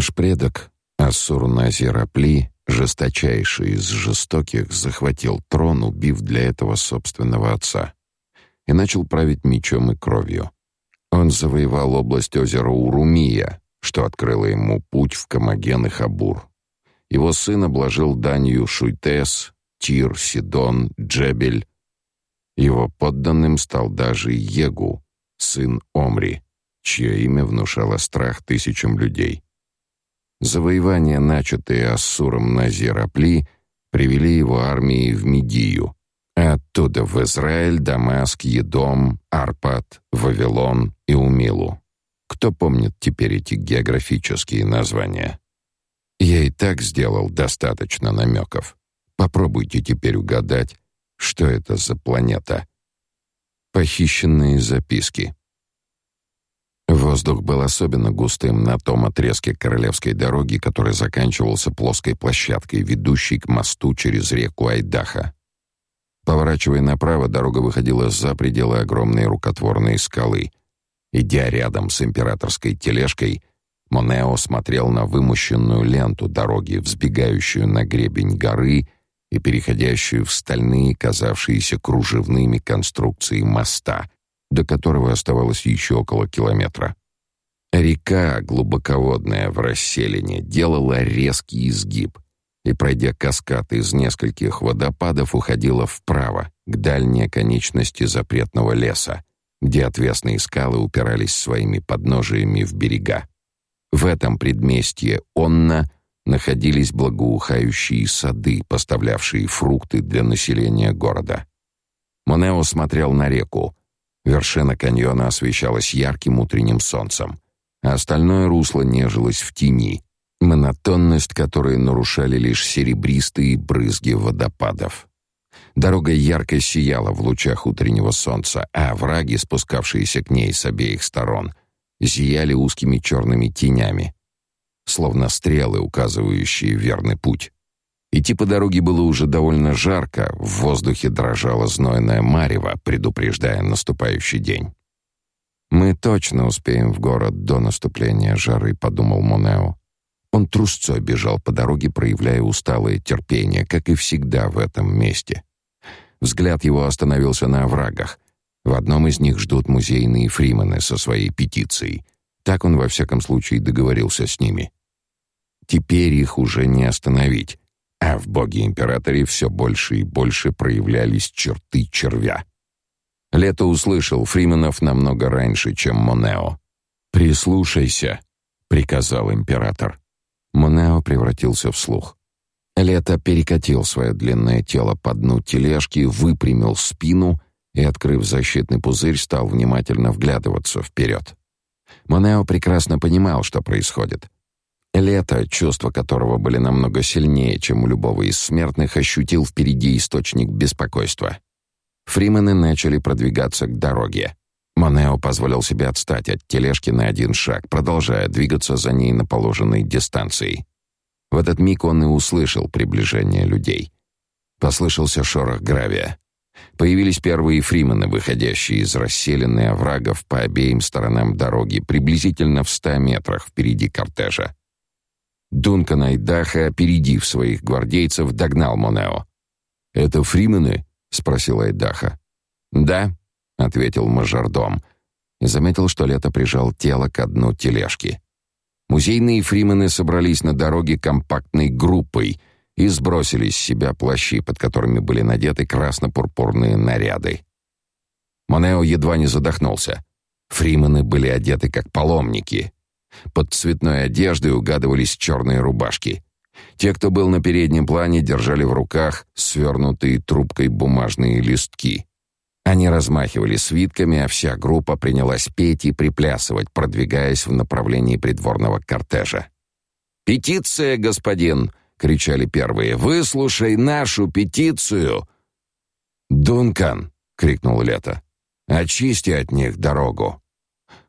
Наш предок, Ассур-Назир Апли, жесточайший из жестоких, захватил трон, убив для этого собственного отца, и начал править мечом и кровью. Он завоевал область озера Урумия, что открыло ему путь в Камаген и Хабур. Его сын обложил данью Шуйтес, Тир, Сидон, Джебель. Его подданным стал даже Егу, сын Омри, чье имя внушало страх тысячам людей. Завоевания, начатые Ассуром на Зерапли, привели его армии в Медию, а оттуда в Израиль, Дамаск, Едом, Арпад, Вавилон и Умилу. Кто помнит теперь эти географические названия? Я и так сделал достаточно намеков. Попробуйте теперь угадать, что это за планета. Похищенные записки. Воздух был особенно густым на том отрезке королевской дороги, который заканчивался плоской площадкой, ведущей к мосту через реку Айдаха. Поворачивая направо, дорога выходила за пределы огромной рукотворной скалы, Идя рядом с императорской тележкой, Монео смотрел на вымощенную ленту дороги, взбегающую на гребень горы и переходящую в стальные, казавшиеся кружевными конструкции моста, до которого оставалось еще около километра. Река, глубоководная в расселине, делала резкий изгиб и, пройдя каскад из нескольких водопадов, уходила вправо, к дальней конечности запретного леса, где отвесные скалы упирались своими подножиями в берега. В этом предместье Онна находились благоухающие сады, поставлявшие фрукты для населения города. Монео смотрел на реку. Вершина каньона освещалась ярким утренним солнцем, а остальное русло нежилось в тени, монотонность которой нарушали лишь серебристые брызги водопадов. Дорога ярко сияла в лучах утреннего солнца, а враги, спускавшиеся к ней с обеих сторон, зияли узкими черными тенями, словно стрелы, указывающие верный путь. Идти по дороге было уже довольно жарко, в воздухе дрожало знойное марево, предупреждая наступающий день. «Мы точно успеем в город до наступления жары», — подумал Монео. Он трусцой бежал по дороге, проявляя усталое терпение, как и всегда в этом месте. Взгляд его остановился на оврагах. В одном из них ждут музейные фримены со своей петицией. Так он во всяком случае договорился с ними. Теперь их уже не остановить, а в боге-императоре все больше и больше проявлялись черты червя. Лето услышал фрименов намного раньше, чем Монео. «Прислушайся», — приказал император. Монео превратился в слух. Лето перекатил свое длинное тело по дну тележки, выпрямил спину и, открыв защитный пузырь, стал внимательно вглядываться вперед. Монео прекрасно понимал, что происходит. Лето, чувства которого были намного сильнее, чем у любого из смертных, ощутил впереди источник беспокойства. Фримены начали продвигаться к дороге. Монео позволил себе отстать от тележки на один шаг, продолжая двигаться за ней на положенной дистанции. В этот миг он и услышал приближение людей. Послышался шорох гравия. Появились первые фримены, выходящие из расселенной оврагов по обеим сторонам дороги, приблизительно в ста метрах впереди кортежа. Дункан Айдаха, опередив своих гвардейцев, догнал Монео. «Это фримены?» — спросил Айдаха. «Да», — ответил мажордом, заметил, что Лето прижал тело к дну тележки. Музейные фримены собрались на дороге компактной группой и сбросили с себя плащи, под которыми были надеты красно-пурпурные наряды. Монео едва не задохнулся. Фримены были одеты как паломники. Под цветной одеждой угадывались черные рубашки. Те, кто был на переднем плане, держали в руках свернутые трубкой бумажные листки. Они размахивали свитками, а вся группа принялась петь и приплясывать, продвигаясь в направлении придворного кортежа. «Петиция, господин!» — кричали первые. «Выслушай нашу петицию!» «Дункан!» — крикнул Лето. «Очисти от них дорогу!»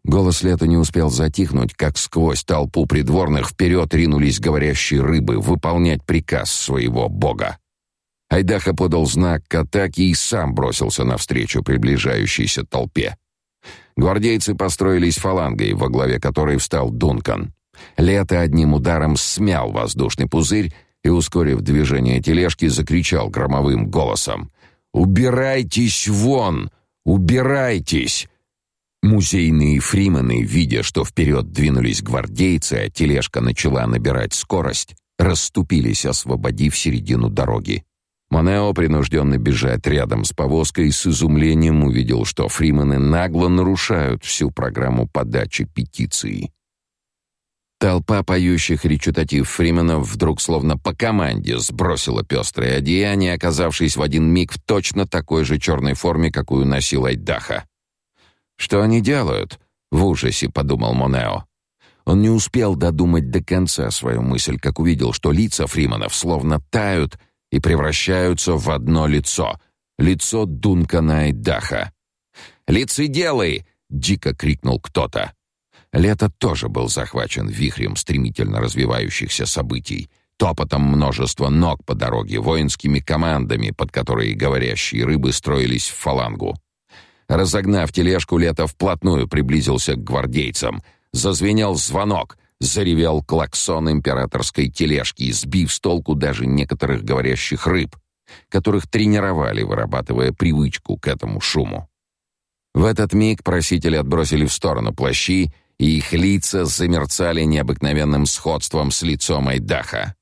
Голос Лета не успел затихнуть, как сквозь толпу придворных вперед ринулись говорящие рыбы выполнять приказ своего бога. Айдаха подал знак к атаке и сам бросился навстречу приближающейся толпе. Гвардейцы построились фалангой, во главе которой встал Дункан. Лето одним ударом смял воздушный пузырь и, ускорив движение тележки, закричал громовым голосом. «Убирайтесь вон! Убирайтесь!» Музейные фримены, видя, что вперед двинулись гвардейцы, а тележка начала набирать скорость, расступились, освободив середину дороги. Монео, принужденный бежать рядом с повозкой, с изумлением увидел, что фримены нагло нарушают всю программу подачи петиции. Толпа поющих речитатив фрименов вдруг словно по команде сбросила пестрое одеяние, оказавшись в один миг в точно такой же черной форме, какую носил Айдаха. «Что они делают?» — в ужасе подумал Монео. Он не успел додумать до конца свою мысль, как увидел, что лица фриманов словно тают — и превращаются в одно лицо — лицо Дункана Айдаха. «Лицеделы!» — дико крикнул кто-то. Лето тоже был захвачен вихрем стремительно развивающихся событий, топотом множества ног по дороге, воинскими командами, под которые говорящие рыбы строились в фалангу. Разогнав тележку, Лето вплотную приблизился к гвардейцам. Зазвенел звонок, Заревел клаксон императорской тележки, сбив с толку даже некоторых говорящих рыб, которых тренировали, вырабатывая привычку к этому шуму. В этот миг просители отбросили в сторону плащи, и их лица замерцали необыкновенным сходством с лицом Айдаха.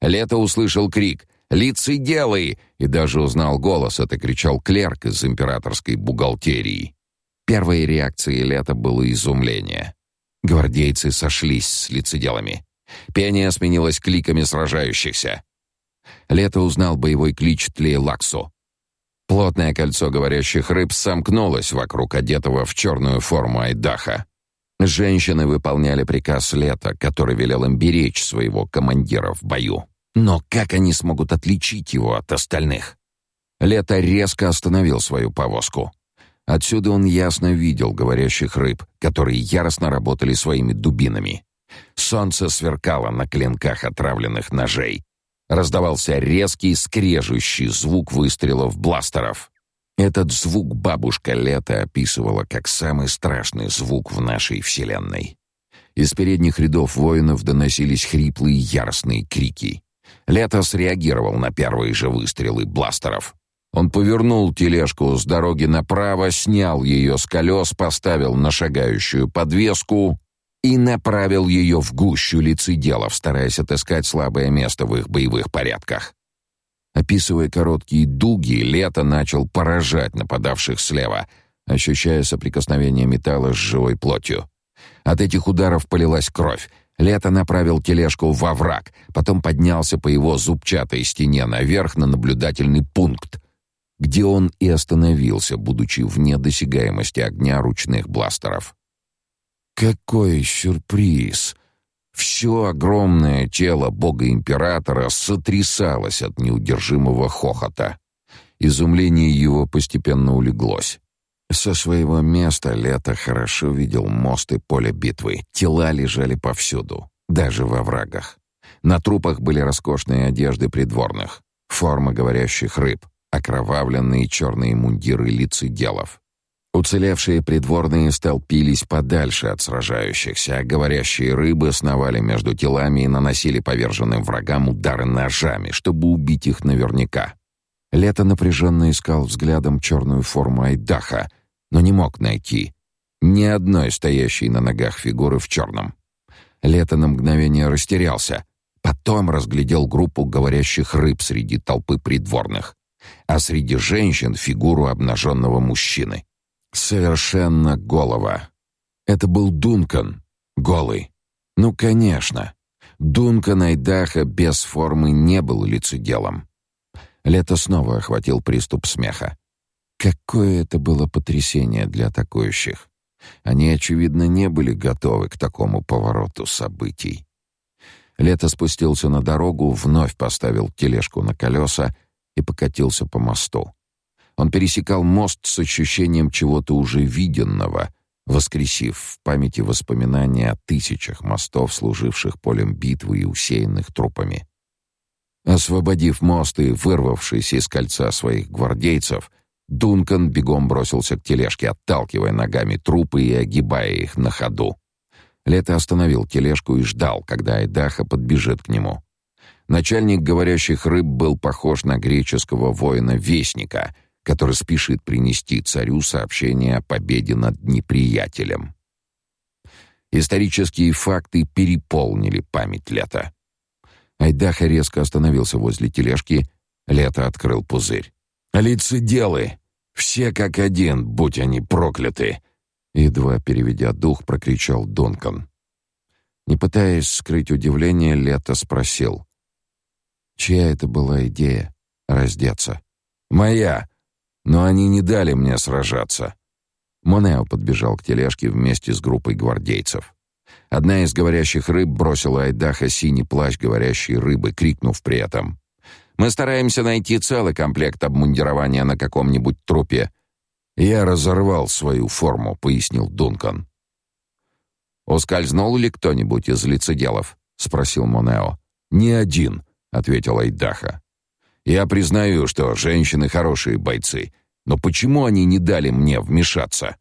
Лето услышал крик «Лицы делай!» и даже узнал голос, это кричал клерк из императорской бухгалтерии. Первой реакцией Лета было изумление. Гвардейцы сошлись с лицеделами. Пение сменилось кликами сражающихся. Лето узнал боевой клич Тлейлаксу. Плотное кольцо говорящих рыб сомкнулось вокруг одетого в черную форму Айдаха. Женщины выполняли приказ Лета, который велел им беречь своего командира в бою. Но как они смогут отличить его от остальных? Лето резко остановил свою повозку. Отсюда он ясно видел говорящих рыб, которые яростно работали своими дубинами. Солнце сверкало на клинках отравленных ножей. Раздавался резкий, скрежущий звук выстрелов бластеров. Этот звук бабушка Лето описывала как самый страшный звук в нашей вселенной. Из передних рядов воинов доносились хриплые яростные крики. Лето среагировал на первые же выстрелы бластеров. Он повернул тележку с дороги направо, снял ее с колес, поставил на шагающую подвеску и направил ее в гущу лицеделов, стараясь отыскать слабое место в их боевых порядках. Описывая короткие дуги, Лето начал поражать нападавших слева, ощущая соприкосновение металла с живой плотью. От этих ударов полилась кровь. Лето направил тележку во враг, потом поднялся по его зубчатой стене наверх на наблюдательный пункт, где он и остановился, будучи вне досягаемости огня ручных бластеров. Какой сюрприз! Все огромное тело бога-императора сотрясалось от неудержимого хохота. Изумление его постепенно улеглось. Со своего места Лето хорошо видел мост и поле битвы. Тела лежали повсюду, даже во врагах. На трупах были роскошные одежды придворных, форма говорящих рыб, окровавленные черные мундиры лицеделов. Уцелевшие придворные столпились подальше от сражающихся, а говорящие рыбы сновали между телами и наносили поверженным врагам удары ножами, чтобы убить их наверняка. Лето напряженно искал взглядом черную форму Айдаха, но не мог найти ни одной стоящей на ногах фигуры в черном. Лето на мгновение растерялся, потом разглядел группу говорящих рыб среди толпы придворных а среди женщин фигуру обнаженного мужчины. Совершенно голова. Это был Дункан, голый. Ну, конечно. Дункан Айдаха без формы не был лицеделом. Лето снова охватил приступ смеха. Какое это было потрясение для атакующих. Они, очевидно, не были готовы к такому повороту событий. Лето спустился на дорогу, вновь поставил тележку на колеса и покатился по мосту. Он пересекал мост с ощущением чего-то уже виденного, воскресив в памяти воспоминания о тысячах мостов, служивших полем битвы и усеянных трупами. Освободив мост и вырвавшись из кольца своих гвардейцев, Дункан бегом бросился к тележке, отталкивая ногами трупы и огибая их на ходу. Лето остановил тележку и ждал, когда Айдаха подбежит к нему. Начальник говорящих рыб был похож на греческого воина-вестника, который спешит принести царю сообщение о победе над неприятелем. Исторические факты переполнили память Лета. Айдаха резко остановился возле тележки, Лето открыл пузырь. «Лицеделы! Все как один, будь они прокляты!» Едва переведя дух, прокричал Дункан. Не пытаясь скрыть удивление, Лето спросил. «Чья это была идея — раздеться?» «Моя! Но они не дали мне сражаться!» Монео подбежал к тележке вместе с группой гвардейцев. Одна из говорящих рыб бросила Айдаха синий плащ говорящей рыбы, крикнув при этом. «Мы стараемся найти целый комплект обмундирования на каком-нибудь трупе». «Я разорвал свою форму», — пояснил Дункан. «Ускользнул ли кто-нибудь из лицеделов?» — спросил Монео. «Ни один», — ответил Айдаха. «Я признаю, что женщины хорошие бойцы, но почему они не дали мне вмешаться?»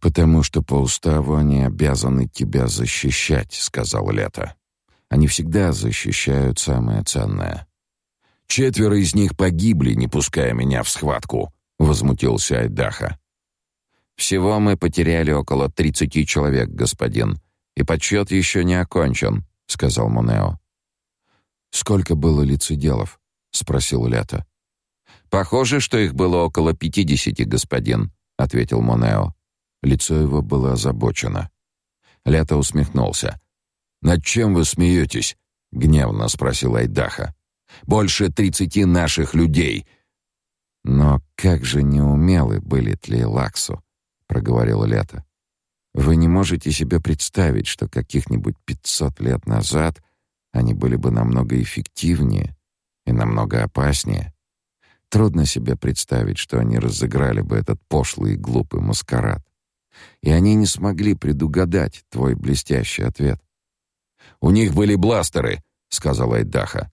«Потому что по уставу они обязаны тебя защищать», — сказал Лето. «Они всегда защищают самое ценное». «Четверо из них погибли, не пуская меня в схватку», — возмутился Айдаха. «Всего мы потеряли около тридцати человек, господин, и подсчет еще не окончен», — сказал Монео. «Сколько было лицеделов?» — спросил Лето. «Похоже, что их было около пятидесяти, господин», — ответил Монео. Лицо его было озабочено. Лето усмехнулся. «Над чем вы смеетесь?» — гневно спросил Айдаха. «Больше тридцати наших людей!» «Но как же неумелы были Тлейлаксу!» — проговорил Лето. «Вы не можете себе представить, что каких-нибудь пятьсот лет назад они были бы намного эффективнее и намного опаснее. Трудно себе представить, что они разыграли бы этот пошлый и глупый маскарад и они не смогли предугадать твой блестящий ответ. «У них были бластеры», — сказал Айдаха.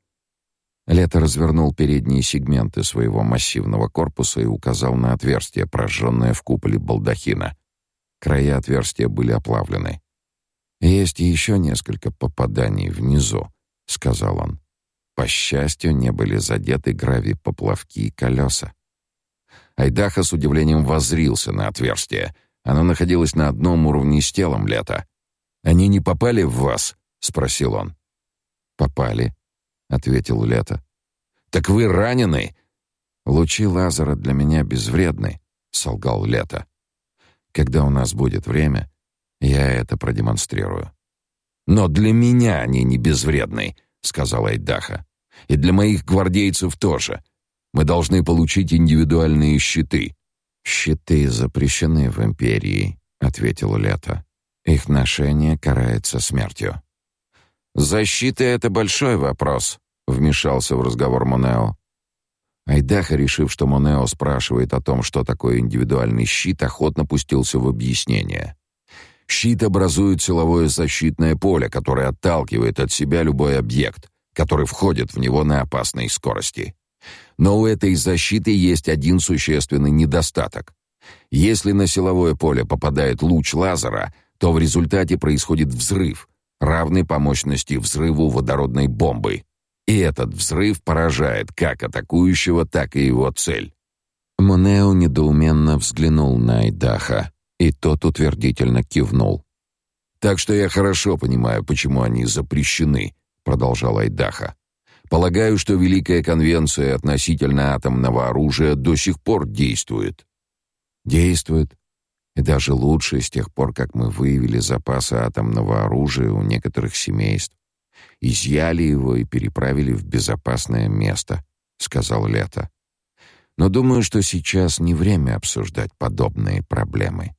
Лето развернул передние сегменты своего массивного корпуса и указал на отверстие, прожженное в куполе балдахина. Края отверстия были оплавлены. «Есть еще несколько попаданий внизу», — сказал он. По счастью, не были задеты грави-поплавки и колеса. Айдаха с удивлением воззрился на отверстие — она находилась на одном уровне с телом Лета. «Они не попали в вас?» — спросил он. «Попали», — ответил Лето. «Так вы ранены?» «Лучи лазера для меня безвредны», — солгал Лето. «Когда у нас будет время, я это продемонстрирую». «Но для меня они не безвредны», — сказал Айдаха. «И для моих гвардейцев тоже. Мы должны получить индивидуальные щиты. «Щиты запрещены в Империи», — ответил Лето. «Их ношение карается смертью». «Защита — это большой вопрос», — вмешался в разговор Монео. Айдаха, решив, что Монео спрашивает о том, что такое индивидуальный щит, охотно пустился в объяснение. Щит образует силовое защитное поле, которое отталкивает от себя любой объект, который входит в него на опасной скорости. Но у этой защиты есть один существенный недостаток. Если на силовое поле попадает луч лазера, то в результате происходит взрыв, равный по мощности взрыву водородной бомбы. И этот взрыв поражает как атакующего, так и его цель. Монео недоуменно взглянул на Айдаха, и тот утвердительно кивнул. «Так что я хорошо понимаю, почему они запрещены», — продолжал Айдаха. Полагаю, что Великая конвенция относительно атомного оружия до сих пор действует. Действует. И даже лучше с тех пор, как мы выявили запасы атомного оружия у некоторых семейств. Изъяли его и переправили в безопасное место, сказал Лето. Но думаю, что сейчас не время обсуждать подобные проблемы.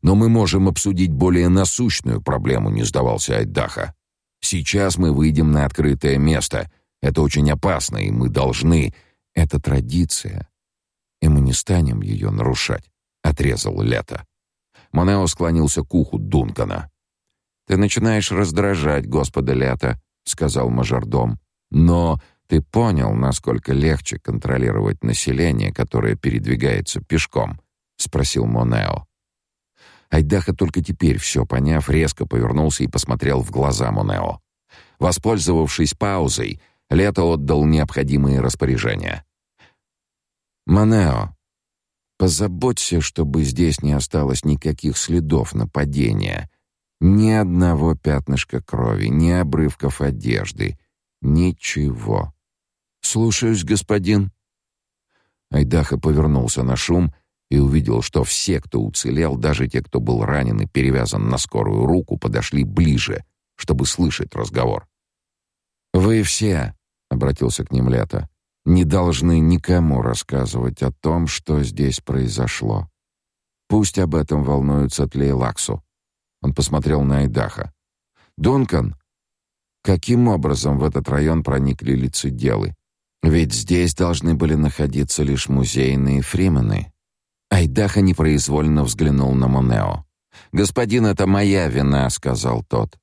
Но мы можем обсудить более насущную проблему, не сдавался Айдаха. Сейчас мы выйдем на открытое место — это очень опасно, и мы должны... Это традиция, и мы не станем ее нарушать», — отрезал Лето. Монео склонился к уху Дункана. «Ты начинаешь раздражать господа Лето», — сказал мажордом. «Но ты понял, насколько легче контролировать население, которое передвигается пешком?» — спросил Монео. Айдаха только теперь все поняв, резко повернулся и посмотрел в глаза Монео. Воспользовавшись паузой, Лето отдал необходимые распоряжения. «Монео, позаботься, чтобы здесь не осталось никаких следов нападения, ни одного пятнышка крови, ни обрывков одежды, ничего». «Слушаюсь, господин». Айдаха повернулся на шум и увидел, что все, кто уцелел, даже те, кто был ранен и перевязан на скорую руку, подошли ближе, чтобы слышать разговор. «Вы все», — обратился к ним Лето, — «не должны никому рассказывать о том, что здесь произошло. Пусть об этом волнуются Тлейлаксу». Он посмотрел на Айдаха. «Дункан, каким образом в этот район проникли лицеделы? Ведь здесь должны были находиться лишь музейные фримены». Айдаха непроизвольно взглянул на Монео. «Господин, это моя вина», — сказал тот.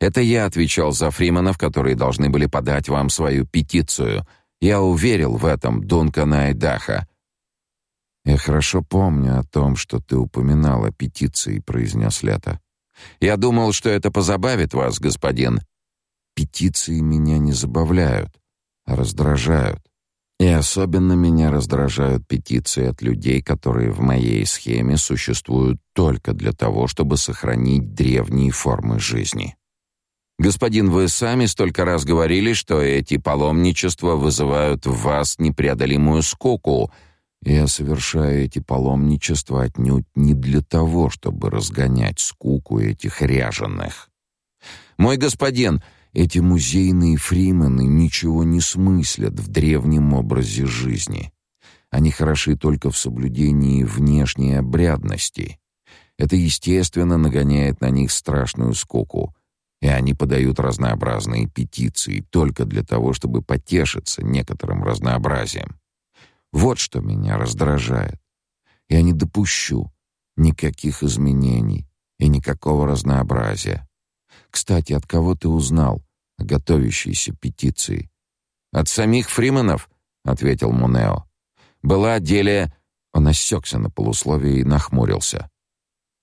«Это я отвечал за фриманов, которые должны были подать вам свою петицию. Я уверил в этом Дункана Айдаха». «Я хорошо помню о том, что ты упоминал о петиции», — произнес Лето. «Я думал, что это позабавит вас, господин». «Петиции меня не забавляют, а раздражают. И особенно меня раздражают петиции от людей, которые в моей схеме существуют только для того, чтобы сохранить древние формы жизни. Господин, вы сами столько раз говорили, что эти паломничества вызывают в вас непреодолимую скуку. Я совершаю эти паломничества отнюдь не для того, чтобы разгонять скуку этих ряженых. Мой господин, эти музейные фримены ничего не смыслят в древнем образе жизни. Они хороши только в соблюдении внешней обрядности. Это, естественно, нагоняет на них страшную скуку, и они подают разнообразные петиции только для того, чтобы потешиться некоторым разнообразием. Вот что меня раздражает. Я не допущу никаких изменений и никакого разнообразия. Кстати, от кого ты узнал, о готовящейся петиции. «От самих Фриманов», — ответил Мунео. «Была деле...» Он осекся на полусловие и нахмурился.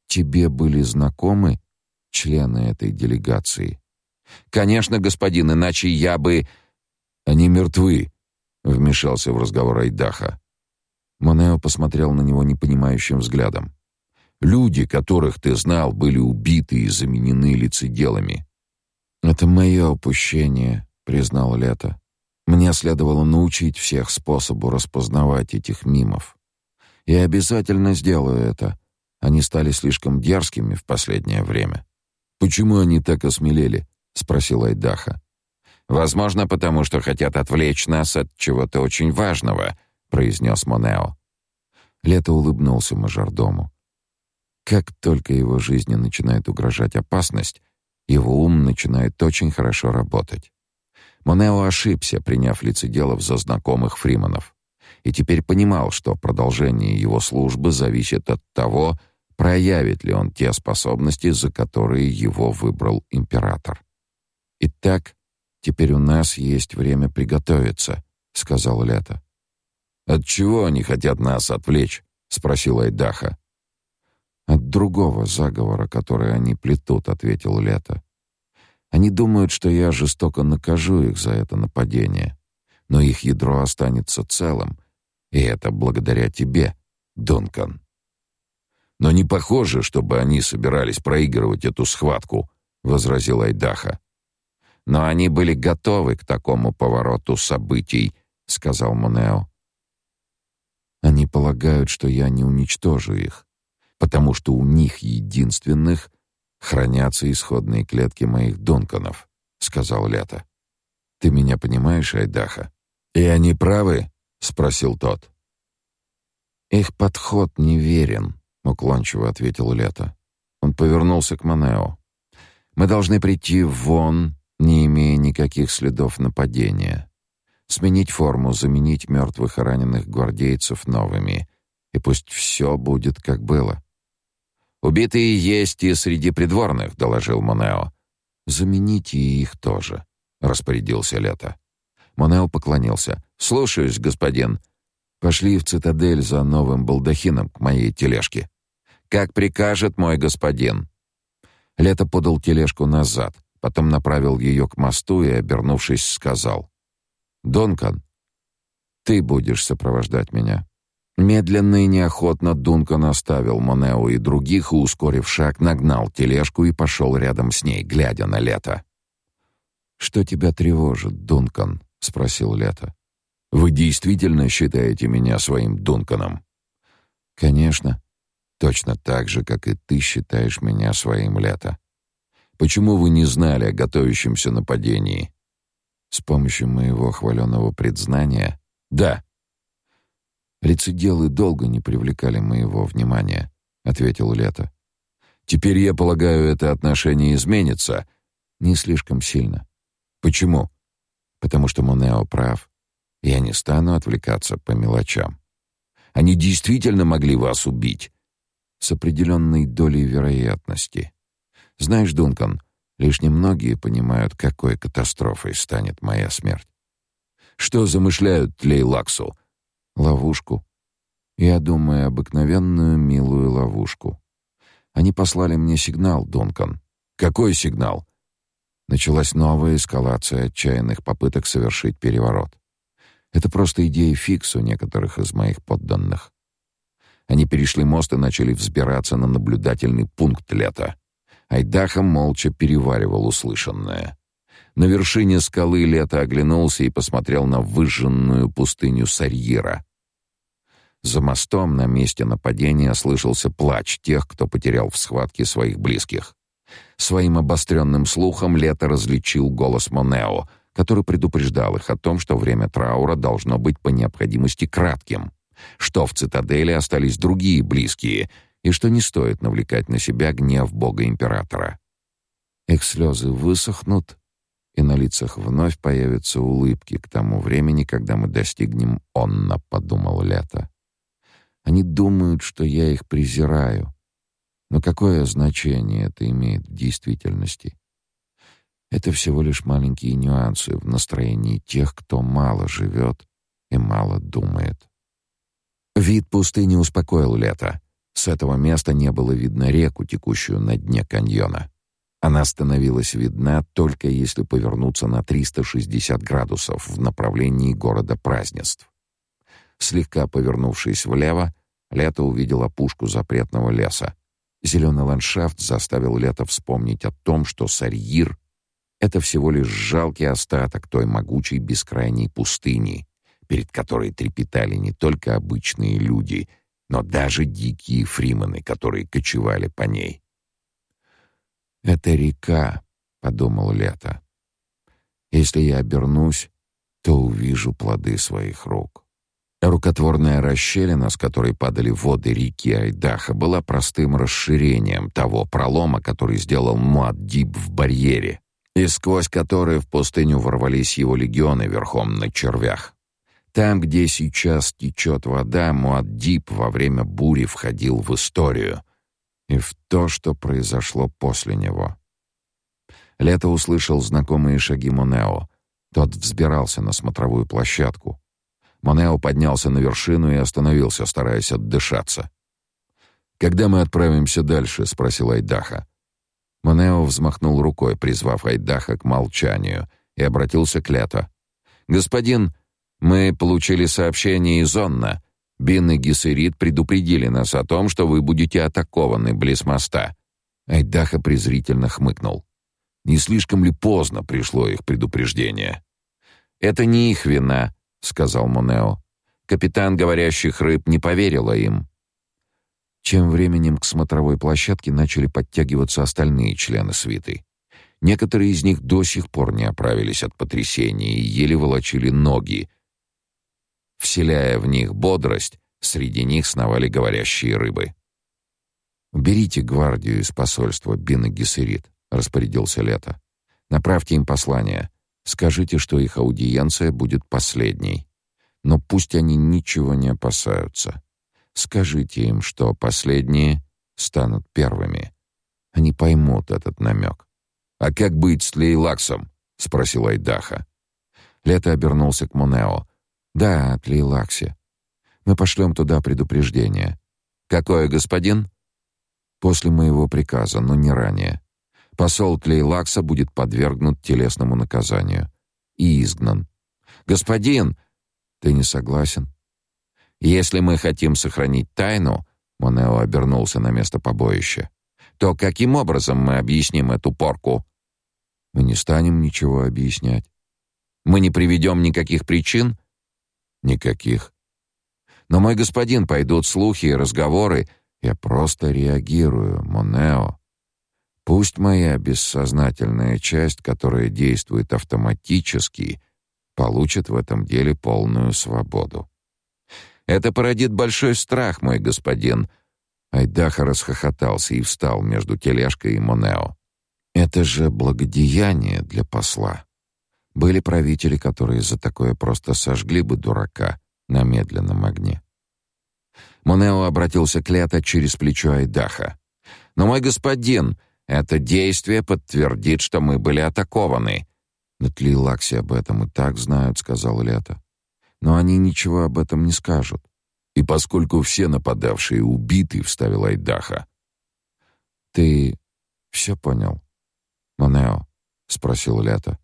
«Тебе были знакомы члены этой делегации?» «Конечно, господин, иначе я бы...» «Они мертвы», — вмешался в разговор Айдаха. Монео посмотрел на него непонимающим взглядом. «Люди, которых ты знал, были убиты и заменены лицеделами. «Это мое упущение», — признал Лето. «Мне следовало научить всех способу распознавать этих мимов. Я обязательно сделаю это. Они стали слишком дерзкими в последнее время». «Почему они так осмелели?» — спросил Айдаха. «Возможно, потому что хотят отвлечь нас от чего-то очень важного», — произнес Монео. Лето улыбнулся мажордому. Как только его жизни начинает угрожать опасность, его ум начинает очень хорошо работать. Монео ошибся, приняв лицеделов за знакомых фриманов, и теперь понимал, что продолжение его службы зависит от того, проявит ли он те способности, за которые его выбрал император. Итак, теперь у нас есть время приготовиться, сказал Лето. От чего они хотят нас отвлечь? спросил Айдаха. От другого заговора, который они плетут, ответил Лето. Они думают, что я жестоко накажу их за это нападение, но их ядро останется целым, и это благодаря тебе, Дункан. Но не похоже, чтобы они собирались проигрывать эту схватку, возразил Айдаха. Но они были готовы к такому повороту событий, сказал Монео. Они полагают, что я не уничтожу их потому что у них единственных хранятся исходные клетки моих Донканов, сказал Лето. Ты меня понимаешь, Айдаха? И они правы, спросил тот. Их подход неверен, уклончиво ответил Лето. Он повернулся к Манео. Мы должны прийти вон, не имея никаких следов нападения. Сменить форму, заменить мертвых и раненых гвардейцев новыми, и пусть все будет как было. Убитые есть и среди придворных, доложил Монео. Замените их тоже, распорядился Лето. Монео поклонился. Слушаюсь, господин. Пошли в цитадель за новым балдахином к моей тележке. Как прикажет мой господин. Лето подал тележку назад, потом направил ее к мосту и, обернувшись, сказал: "Донкан, ты будешь сопровождать меня". Медленно и неохотно Дункан оставил Монео и других и, ускорив шаг, нагнал тележку и пошел рядом с ней, глядя на Лето. «Что тебя тревожит, Дункан?» — спросил Лето. «Вы действительно считаете меня своим Дунканом?» «Конечно. Точно так же, как и ты считаешь меня своим Лето. Почему вы не знали о готовящемся нападении?» «С помощью моего хваленого предзнания?» «Да». «Лицеделы долго не привлекали моего внимания», — ответил Лето. «Теперь, я полагаю, это отношение изменится?» «Не слишком сильно». «Почему?» «Потому что Монео прав. Я не стану отвлекаться по мелочам. Они действительно могли вас убить?» «С определенной долей вероятности. Знаешь, Дункан, лишь немногие понимают, какой катастрофой станет моя смерть. Что замышляют Лейлаксу?» Ловушку. Я думаю, обыкновенную милую ловушку. Они послали мне сигнал, Дункан. Какой сигнал? Началась новая эскалация отчаянных попыток совершить переворот. Это просто идея фикс у некоторых из моих подданных. Они перешли мост и начали взбираться на наблюдательный пункт лета. Айдаха молча переваривал услышанное. На вершине скалы Лето оглянулся и посмотрел на выжженную пустыню Сарьера. За мостом на месте нападения слышался плач тех, кто потерял в схватке своих близких. Своим обостренным слухом Лето различил голос Монео, который предупреждал их о том, что время траура должно быть по необходимости кратким, что в цитадели остались другие близкие и что не стоит навлекать на себя гнев бога императора. Их слезы высохнут, и на лицах вновь появятся улыбки к тому времени, когда мы достигнем онна, подумал Лето. Они думают, что я их презираю. Но какое значение это имеет в действительности? Это всего лишь маленькие нюансы в настроении тех, кто мало живет и мало думает. Вид пустыни успокоил Лето. С этого места не было видно реку, текущую на дне каньона. Она становилась видна только если повернуться на 360 градусов в направлении города празднеств. Слегка повернувшись влево, Лето увидел опушку запретного леса. Зеленый ландшафт заставил Лето вспомнить о том, что Сарьир — это всего лишь жалкий остаток той могучей бескрайней пустыни, перед которой трепетали не только обычные люди, но даже дикие фримены, которые кочевали по ней. «Это река», — подумал Лето. «Если я обернусь, то увижу плоды своих рук». Рукотворная расщелина, с которой падали воды реки Айдаха, была простым расширением того пролома, который сделал Муаддиб в барьере, и сквозь который в пустыню ворвались его легионы верхом на червях. Там, где сейчас течет вода, Муаддиб во время бури входил в историю — и в то, что произошло после него. Лето услышал знакомые шаги Монео. Тот взбирался на смотровую площадку. Монео поднялся на вершину и остановился, стараясь отдышаться. «Когда мы отправимся дальше?» — спросил Айдаха. Монео взмахнул рукой, призвав Айдаха к молчанию, и обратился к Лето. «Господин, мы получили сообщение из Онна. Бин и Гессерит предупредили нас о том, что вы будете атакованы близ моста. Айдаха презрительно хмыкнул. Не слишком ли поздно пришло их предупреждение? Это не их вина, сказал Монео. Капитан говорящих рыб не поверила им. Тем временем к смотровой площадке начали подтягиваться остальные члены свиты. Некоторые из них до сих пор не оправились от потрясения и еле волочили ноги, Вселяя в них бодрость, среди них сновали говорящие рыбы. «Берите гвардию из посольства Бин и Гессерит», — распорядился Лето. «Направьте им послание. Скажите, что их аудиенция будет последней. Но пусть они ничего не опасаются. Скажите им, что последние станут первыми. Они поймут этот намек». «А как быть с Лейлаксом?» — спросил Айдаха. Лето обернулся к Монео. Да, от Мы пошлем туда предупреждение. Какое, господин? После моего приказа, но не ранее. Посол Тлейлакса будет подвергнут телесному наказанию и изгнан. Господин, ты не согласен? Если мы хотим сохранить тайну, Монео обернулся на место побоища. То каким образом мы объясним эту порку? Мы не станем ничего объяснять. Мы не приведем никаких причин? Никаких. Но мой господин, пойдут слухи и разговоры, я просто реагирую, Монео. Пусть моя бессознательная часть, которая действует автоматически, получит в этом деле полную свободу. Это породит большой страх, мой господин. Айдаха расхохотался и встал между тележкой и Монео. Это же благодеяние для посла. Были правители, которые за такое просто сожгли бы дурака на медленном огне. Монео обратился к Лето через плечо Айдаха. «Но, мой господин, это действие подтвердит, что мы были атакованы». «На Тлилаксе об этом и так знают», — сказал Лето. «Но они ничего об этом не скажут». «И поскольку все нападавшие убиты», — вставил Айдаха. «Ты все понял?» «Монео», — спросил Лето.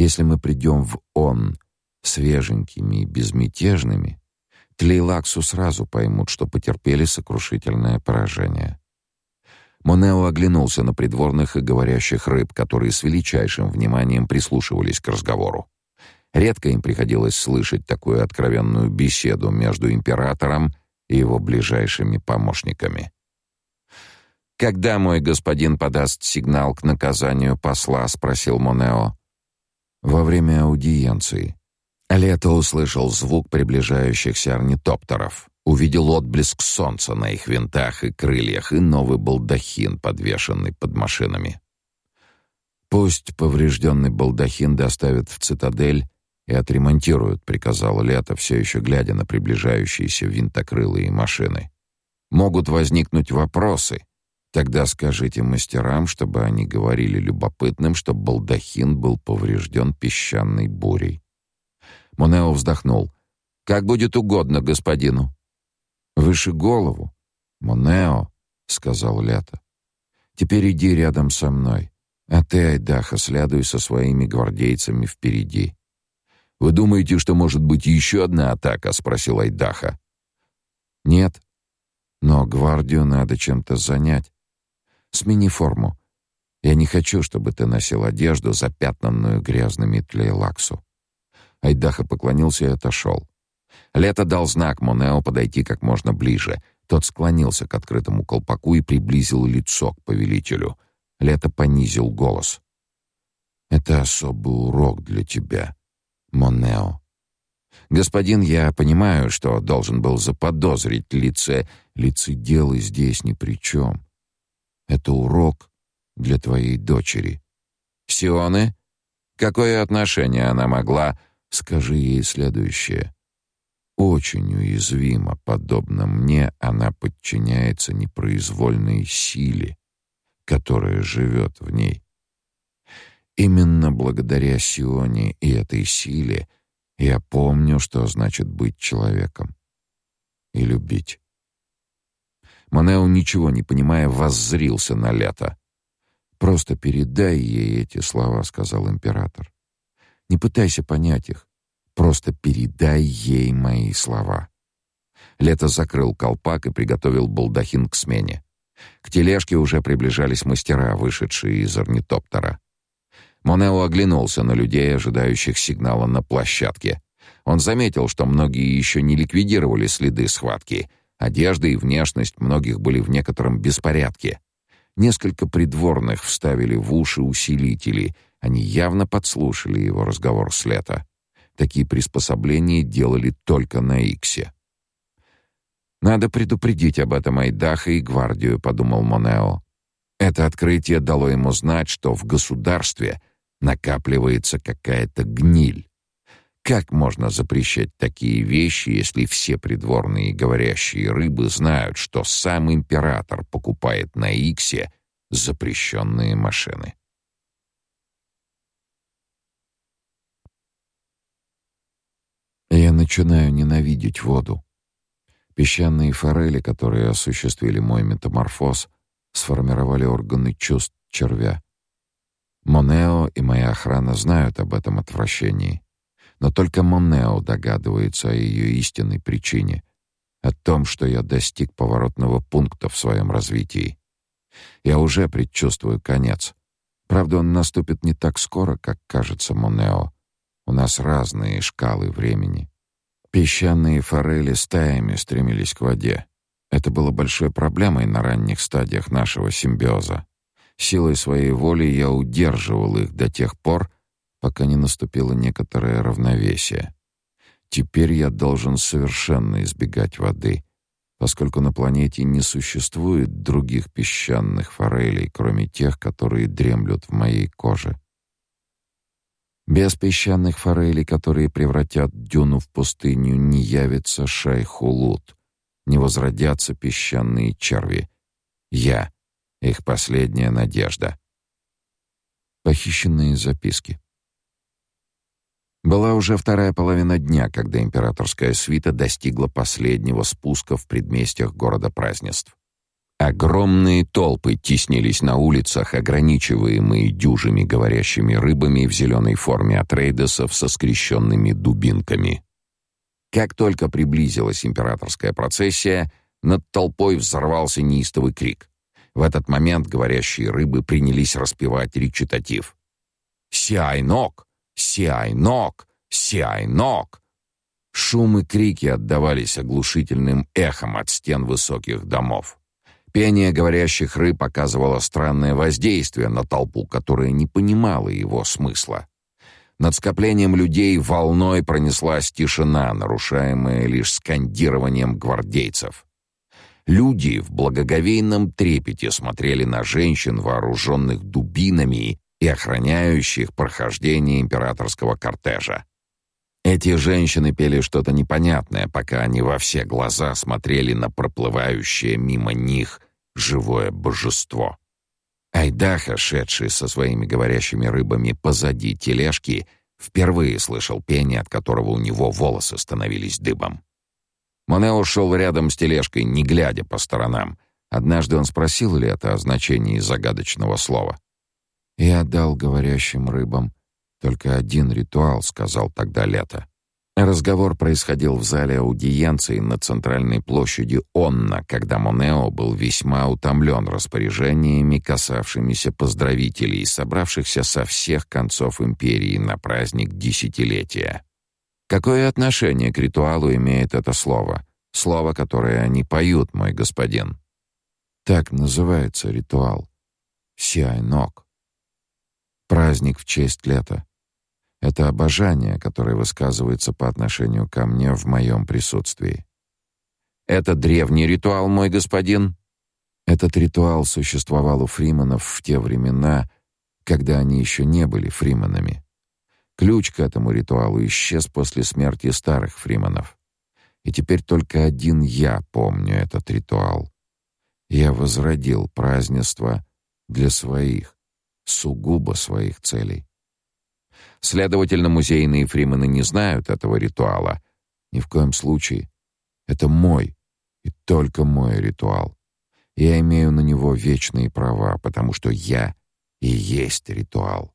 «Если мы придем в Он свеженькими и безмятежными, Тлейлаксу сразу поймут, что потерпели сокрушительное поражение. Монео оглянулся на придворных и говорящих рыб, которые с величайшим вниманием прислушивались к разговору. Редко им приходилось слышать такую откровенную беседу между императором и его ближайшими помощниками. «Когда мой господин подаст сигнал к наказанию посла?» — спросил Монео. «Во время аудиенции», Лето услышал звук приближающихся орнитоптеров, увидел отблеск солнца на их винтах и крыльях и новый балдахин, подвешенный под машинами. «Пусть поврежденный балдахин доставят в цитадель и отремонтируют», — приказал Лето, все еще глядя на приближающиеся винтокрылые машины. «Могут возникнуть вопросы. Тогда скажите мастерам, чтобы они говорили любопытным, что балдахин был поврежден песчаной бурей». Монео вздохнул. Как будет угодно господину. Выше голову. Монео, сказал Лето. Теперь иди рядом со мной. А ты, Айдаха, следуй со своими гвардейцами впереди. Вы думаете, что может быть еще одна атака, спросил Айдаха. Нет. Но гвардию надо чем-то занять. Смени форму. Я не хочу, чтобы ты носил одежду, запятнанную грязными тлейлаксу. Айдаха поклонился и отошел. Лето дал знак Монео подойти как можно ближе. Тот склонился к открытому колпаку и приблизил лицо к повелителю. Лето понизил голос. «Это особый урок для тебя, Монео. Господин, я понимаю, что должен был заподозрить лице. Лицеделы здесь ни при чем. Это урок для твоей дочери. Сионы? Какое отношение она могла Скажи ей следующее. Очень уязвимо, подобно мне, она подчиняется непроизвольной силе, которая живет в ней. Именно благодаря Сионе и этой силе я помню, что значит быть человеком и любить. Монео, ничего не понимая, воззрился на лето. «Просто передай ей эти слова», — сказал император. Не пытайся понять их. Просто передай ей мои слова. Лето закрыл колпак и приготовил балдахин к смене. К тележке уже приближались мастера, вышедшие из орнитоптера. Монео оглянулся на людей, ожидающих сигнала на площадке. Он заметил, что многие еще не ликвидировали следы схватки. Одежда и внешность многих были в некотором беспорядке. Несколько придворных вставили в уши усилители — они явно подслушали его разговор с Лето. Такие приспособления делали только на Иксе. «Надо предупредить об этом Айдаха и гвардию», — подумал Монео. Это открытие дало ему знать, что в государстве накапливается какая-то гниль. Как можно запрещать такие вещи, если все придворные говорящие рыбы знают, что сам император покупает на Иксе запрещенные машины? Я начинаю ненавидеть воду. Песчаные форели, которые осуществили мой метаморфоз, сформировали органы чувств червя. Монео и моя охрана знают об этом отвращении. Но только Монео догадывается о ее истинной причине, о том, что я достиг поворотного пункта в своем развитии. Я уже предчувствую конец. Правда, он наступит не так скоро, как кажется Монео. У нас разные шкалы времени. Песчаные форели стаями стремились к воде. Это было большой проблемой на ранних стадиях нашего симбиоза. Силой своей воли я удерживал их до тех пор, пока не наступило некоторое равновесие. Теперь я должен совершенно избегать воды, поскольку на планете не существует других песчаных форелей, кроме тех, которые дремлют в моей коже. Без песчаных форелей, которые превратят дюну в пустыню, не явится шайхулут, не возродятся песчаные черви. Я — их последняя надежда. Похищенные записки. Была уже вторая половина дня, когда императорская свита достигла последнего спуска в предместьях города празднеств. Огромные толпы теснились на улицах, ограничиваемые дюжими говорящими рыбами в зеленой форме атрейдесов со скрещенными дубинками. Как только приблизилась императорская процессия, над толпой взорвался неистовый крик. В этот момент говорящие рыбы принялись распевать речитатив. «Сиайнок! Сиайнок! Сиайнок!» Шум и крики отдавались оглушительным эхом от стен высоких домов. Пение говорящих рыб оказывало странное воздействие на толпу, которая не понимала его смысла. Над скоплением людей волной пронеслась тишина, нарушаемая лишь скандированием гвардейцев. Люди в благоговейном трепете смотрели на женщин, вооруженных дубинами и охраняющих прохождение императорского кортежа. Эти женщины пели что-то непонятное, пока они во все глаза смотрели на проплывающее мимо них живое божество. Айдаха, шедший со своими говорящими рыбами позади тележки, впервые слышал пение, от которого у него волосы становились дыбом. Монео шел рядом с тележкой, не глядя по сторонам. Однажды он спросил ли это о значении загадочного слова. «Я дал говорящим рыбам только один ритуал», — сказал тогда Лето. Разговор происходил в зале аудиенции на центральной площади Онна, когда Монео был весьма утомлен распоряжениями, касавшимися поздравителей, собравшихся со всех концов империи на праздник десятилетия. Какое отношение к ритуалу имеет это слово? Слово, которое они поют, мой господин. Так называется ритуал. Сиайнок. Праздник в честь лета. Это обожание, которое высказывается по отношению ко мне в моем присутствии. Это древний ритуал, мой господин. Этот ритуал существовал у фриманов в те времена, когда они еще не были фриманами. Ключ к этому ритуалу исчез после смерти старых фриманов. И теперь только один я помню этот ритуал. Я возродил празднество для своих, сугубо своих целей. Следовательно, музейные фримены не знают этого ритуала. Ни в коем случае. Это мой и только мой ритуал. Я имею на него вечные права, потому что я и есть ритуал.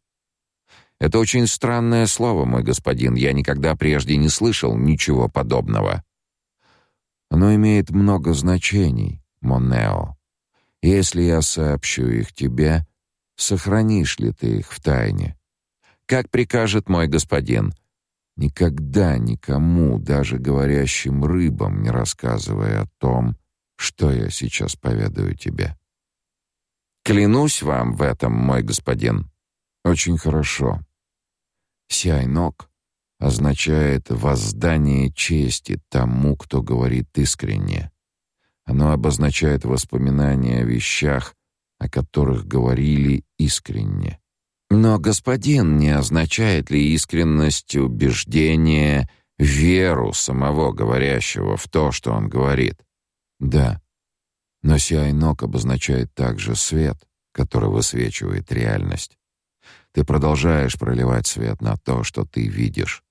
Это очень странное слово, мой господин. Я никогда прежде не слышал ничего подобного. Оно имеет много значений, Монео. Если я сообщу их тебе, сохранишь ли ты их в тайне? Как прикажет мой господин. Никогда никому, даже говорящим рыбам, не рассказывай о том, что я сейчас поведаю тебе. Клянусь вам в этом, мой господин. Очень хорошо. Сяйнок означает воздание чести тому, кто говорит искренне. Оно обозначает воспоминания о вещах, о которых говорили искренне. Но господин не означает ли искренность убеждение, веру самого говорящего в то, что он говорит? Да. Но Сиайнок обозначает также свет, который высвечивает реальность. Ты продолжаешь проливать свет на то, что ты видишь.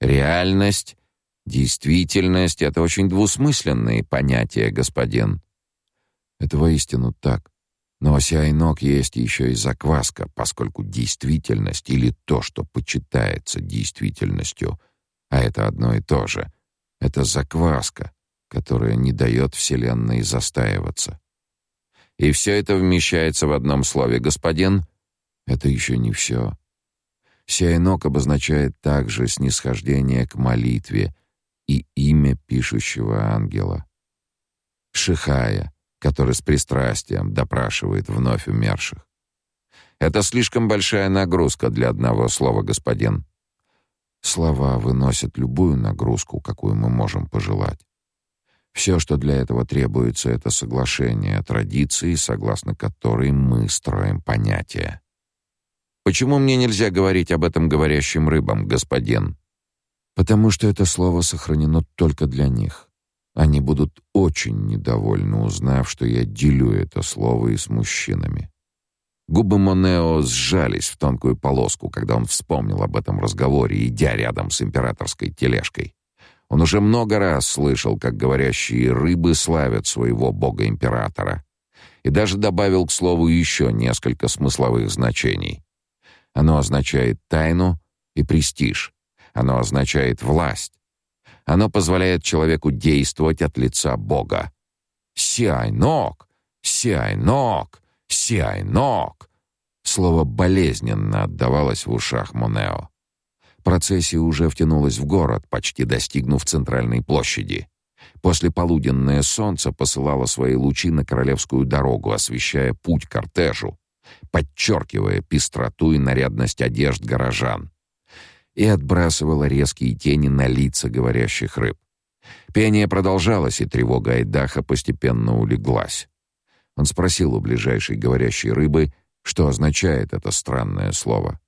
Реальность, действительность — это очень двусмысленные понятия, господин. Это воистину так. Но осяйнок есть еще и закваска, поскольку действительность или то, что почитается действительностью, а это одно и то же, это закваска, которая не дает Вселенной застаиваться. И все это вмещается в одном слове, господин. Это еще не все. Сяйнок обозначает также снисхождение к молитве и имя пишущего ангела. Шихая, который с пристрастием допрашивает вновь умерших. Это слишком большая нагрузка для одного слова, господин. Слова выносят любую нагрузку, какую мы можем пожелать. Все, что для этого требуется, это соглашение, традиции, согласно которой мы строим понятия. Почему мне нельзя говорить об этом говорящим рыбам, господин? Потому что это слово сохранено только для них. Они будут очень недовольны, узнав, что я делю это слово и с мужчинами. Губы Монео сжались в тонкую полоску, когда он вспомнил об этом разговоре, идя рядом с императорской тележкой. Он уже много раз слышал, как говорящие рыбы славят своего бога-императора, и даже добавил к слову еще несколько смысловых значений. Оно означает тайну и престиж. Оно означает власть. Оно позволяет человеку действовать от лица Бога. Сиайнок, Сиайнок, Сиайнок. Слово болезненно отдавалось в ушах Монео. Процессия уже втянулась в город, почти достигнув центральной площади. После полуденное солнце посылало свои лучи на королевскую дорогу, освещая путь кортежу, подчеркивая пестроту и нарядность одежд горожан и отбрасывала резкие тени на лица говорящих рыб. Пение продолжалось, и тревога Айдаха постепенно улеглась. Он спросил у ближайшей говорящей рыбы, что означает это странное слово.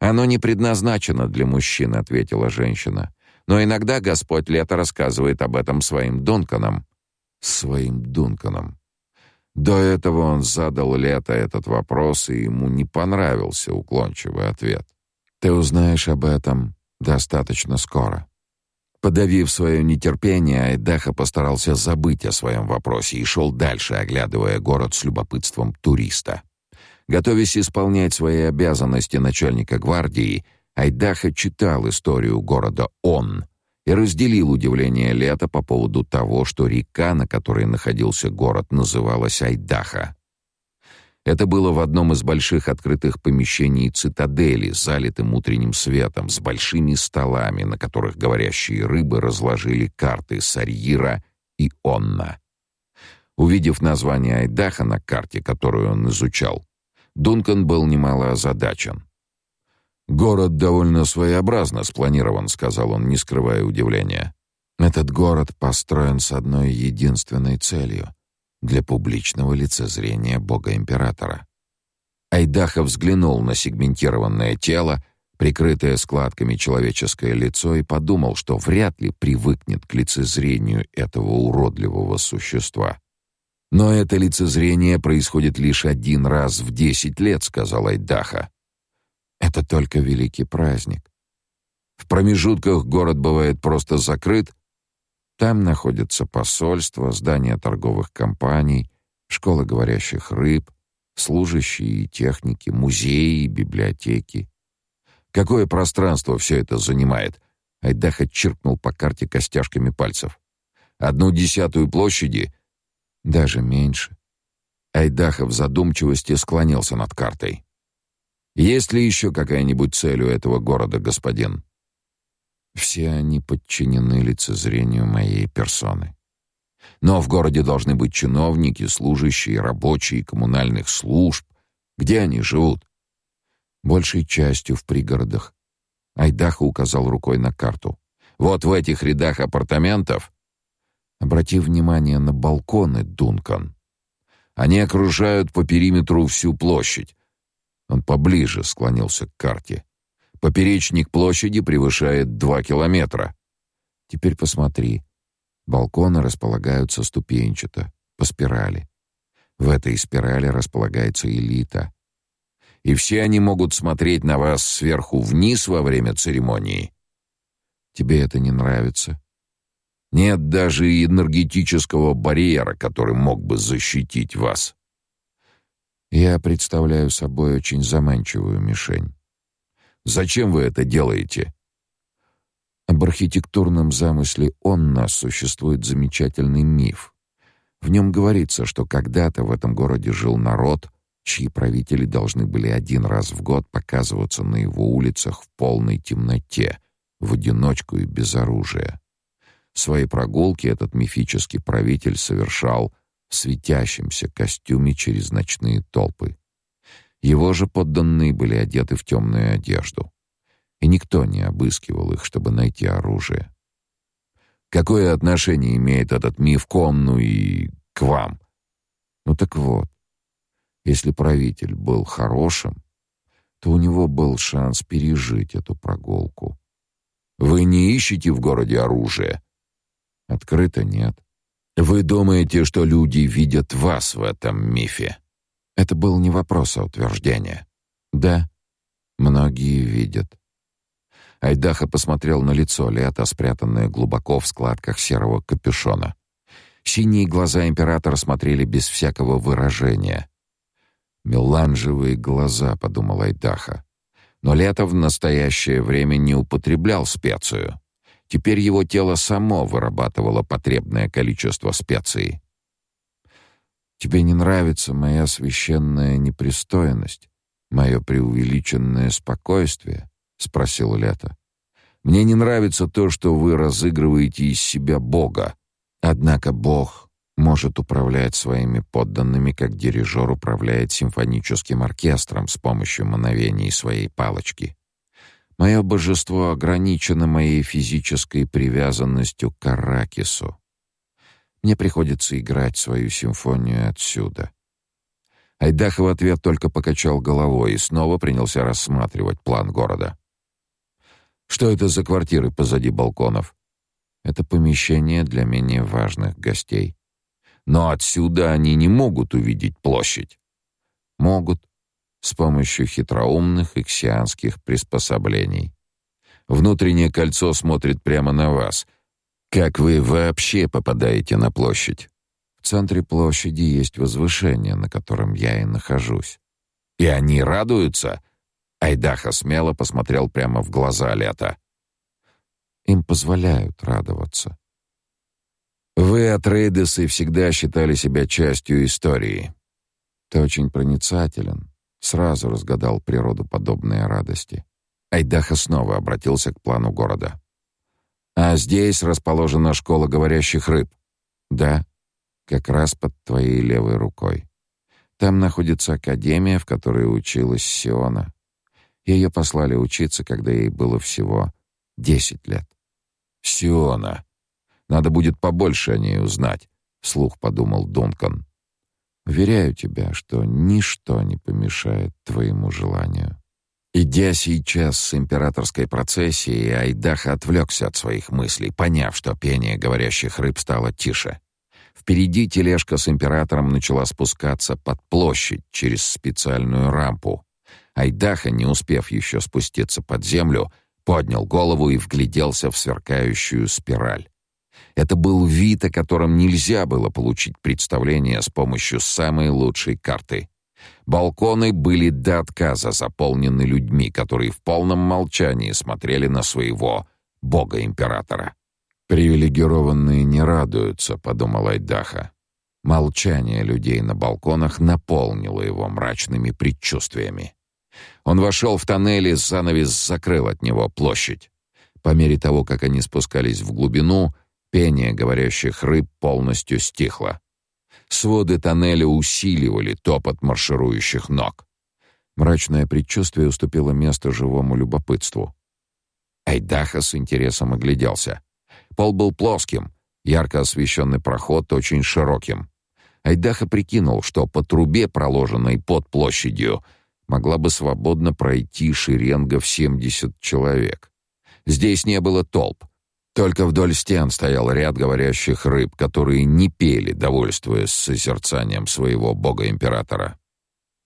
«Оно не предназначено для мужчин», — ответила женщина. «Но иногда Господь Лето рассказывает об этом своим Дунканам». «Своим Дунканам». До этого он задал Лето этот вопрос, и ему не понравился уклончивый ответ. Ты узнаешь об этом достаточно скоро. Подавив свое нетерпение, Айдаха постарался забыть о своем вопросе и шел дальше, оглядывая город с любопытством туриста. Готовясь исполнять свои обязанности начальника гвардии, Айдаха читал историю города Он и разделил удивление Лета по поводу того, что река, на которой находился город, называлась Айдаха. Это было в одном из больших открытых помещений цитадели, залитым утренним светом, с большими столами, на которых говорящие рыбы разложили карты Сарьира и Онна. Увидев название Айдаха на карте, которую он изучал, Дункан был немало озадачен. «Город довольно своеобразно спланирован», — сказал он, не скрывая удивления. «Этот город построен с одной единственной целью — для публичного лицезрения бога-императора. Айдаха взглянул на сегментированное тело, прикрытое складками человеческое лицо и подумал, что вряд ли привыкнет к лицезрению этого уродливого существа. Но это лицезрение происходит лишь один раз в десять лет, сказал Айдаха. Это только великий праздник. В промежутках город бывает просто закрыт, там находятся посольства, здания торговых компаний, школы говорящих рыб, служащие и техники, музеи библиотеки. Какое пространство все это занимает? Айдаха чиркнул по карте костяшками пальцев. Одну десятую площади? Даже меньше. Айдаха в задумчивости склонился над картой. Есть ли еще какая-нибудь цель у этого города, господин? Все они подчинены лицезрению моей персоны. Но в городе должны быть чиновники, служащие, рабочие коммунальных служб. Где они живут? Большей частью в пригородах. Айдаха указал рукой на карту. Вот в этих рядах апартаментов. Обрати внимание на балконы, Дункан. Они окружают по периметру всю площадь. Он поближе склонился к карте. Поперечник площади превышает 2 километра. Теперь посмотри. Балконы располагаются ступенчато, по спирали. В этой спирали располагается элита. И все они могут смотреть на вас сверху вниз во время церемонии. Тебе это не нравится? Нет даже энергетического барьера, который мог бы защитить вас. Я представляю собой очень заманчивую мишень. Зачем вы это делаете? Об архитектурном замысле Онна существует замечательный миф. В нем говорится, что когда-то в этом городе жил народ, чьи правители должны были один раз в год показываться на его улицах в полной темноте, в одиночку и без оружия. Свои прогулки этот мифический правитель совершал в светящемся костюме через ночные толпы. Его же подданные были одеты в темную одежду, и никто не обыскивал их, чтобы найти оружие. Какое отношение имеет этот миф к Онну и к вам? Ну так вот, если правитель был хорошим, то у него был шанс пережить эту прогулку. Вы не ищете в городе оружие? Открыто нет. Вы думаете, что люди видят вас в этом мифе? Это был не вопрос, а утверждение. Да, многие видят. Айдаха посмотрел на лицо Лета, спрятанное глубоко в складках серого капюшона. Синие глаза императора смотрели без всякого выражения. «Меланжевые глаза», — подумал Айдаха. Но Лето в настоящее время не употреблял специю. Теперь его тело само вырабатывало потребное количество специй. Тебе не нравится моя священная непристойность, мое преувеличенное спокойствие, спросил Лето. Мне не нравится то, что вы разыгрываете из себя бога. Однако бог может управлять своими подданными, как дирижер управляет симфоническим оркестром с помощью мановений своей палочки. Мое божество ограничено моей физической привязанностью к Аракису. Мне приходится играть свою симфонию отсюда. Айдах в ответ только покачал головой и снова принялся рассматривать план города. Что это за квартиры позади балконов? Это помещение для менее важных гостей. Но отсюда они не могут увидеть площадь. Могут, с помощью хитроумных иксианских приспособлений. Внутреннее кольцо смотрит прямо на вас. Как вы вообще попадаете на площадь? В центре площади есть возвышение, на котором я и нахожусь. И они радуются? Айдаха смело посмотрел прямо в глаза Лета. Им позволяют радоваться. Вы, Атрейдесы, всегда считали себя частью истории. Ты очень проницателен, Сразу разгадал природу подобной радости. Айдаха снова обратился к плану города. А здесь расположена школа говорящих рыб. Да, как раз под твоей левой рукой. Там находится академия, в которой училась Сиона. Ее послали учиться, когда ей было всего десять лет. Сиона. Надо будет побольше о ней узнать, вслух подумал Дункан. Уверяю тебя, что ничто не помешает твоему желанию. Идя сейчас с императорской процессией, Айдаха отвлекся от своих мыслей, поняв, что пение говорящих рыб стало тише. Впереди тележка с императором начала спускаться под площадь через специальную рампу. Айдаха, не успев еще спуститься под землю, поднял голову и вгляделся в сверкающую спираль. Это был вид, о котором нельзя было получить представление с помощью самой лучшей карты. Балконы были до отказа заполнены людьми, которые в полном молчании смотрели на своего бога-императора. «Привилегированные не радуются», — подумал Айдаха. Молчание людей на балконах наполнило его мрачными предчувствиями. Он вошел в тоннель, и занавес закрыл от него площадь. По мере того, как они спускались в глубину, Пение говорящих рыб полностью стихло. Своды тоннеля усиливали топот марширующих ног. Мрачное предчувствие уступило место живому любопытству. Айдаха с интересом огляделся. Пол был плоским, ярко освещенный проход очень широким. Айдаха прикинул, что по трубе, проложенной под площадью, могла бы свободно пройти шеренга в 70 человек. Здесь не было толп, только вдоль стен стоял ряд говорящих рыб, которые не пели, довольствуясь созерцанием своего бога-императора.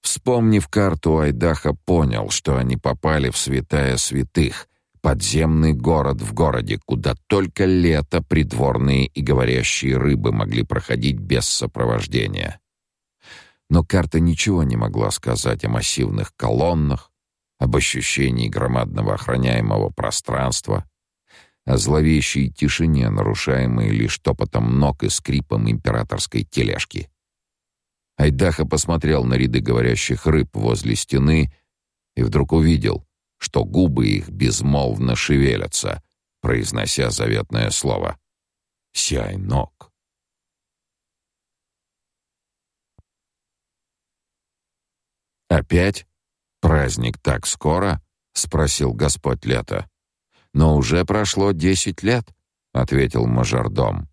Вспомнив карту, Айдаха понял, что они попали в святая святых, Подземный город в городе, куда только лето придворные и говорящие рыбы могли проходить без сопровождения. Но карта ничего не могла сказать о массивных колоннах, об ощущении громадного охраняемого пространства, о зловещей тишине, нарушаемой лишь топотом ног и скрипом императорской тележки. Айдаха посмотрел на ряды говорящих рыб возле стены и вдруг увидел, что губы их безмолвно шевелятся, произнося заветное слово «Сяй ног». «Опять? Праздник так скоро?» — спросил Господь Лето. Но уже прошло десять лет, ответил мажордом.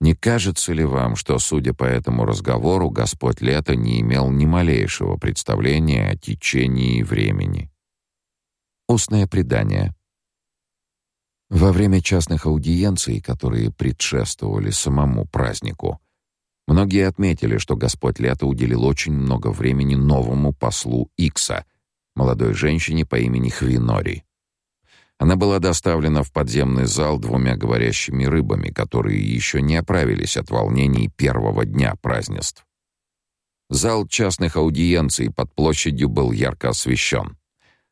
Не кажется ли вам, что, судя по этому разговору, Господь Лето не имел ни малейшего представления о течении времени? Устное предание. Во время частных аудиенций, которые предшествовали самому празднику, многие отметили, что Господь Лето уделил очень много времени новому послу Икса, молодой женщине по имени Хвинори. Она была доставлена в подземный зал двумя говорящими рыбами, которые еще не оправились от волнений первого дня празднеств. Зал частных аудиенций под площадью был ярко освещен.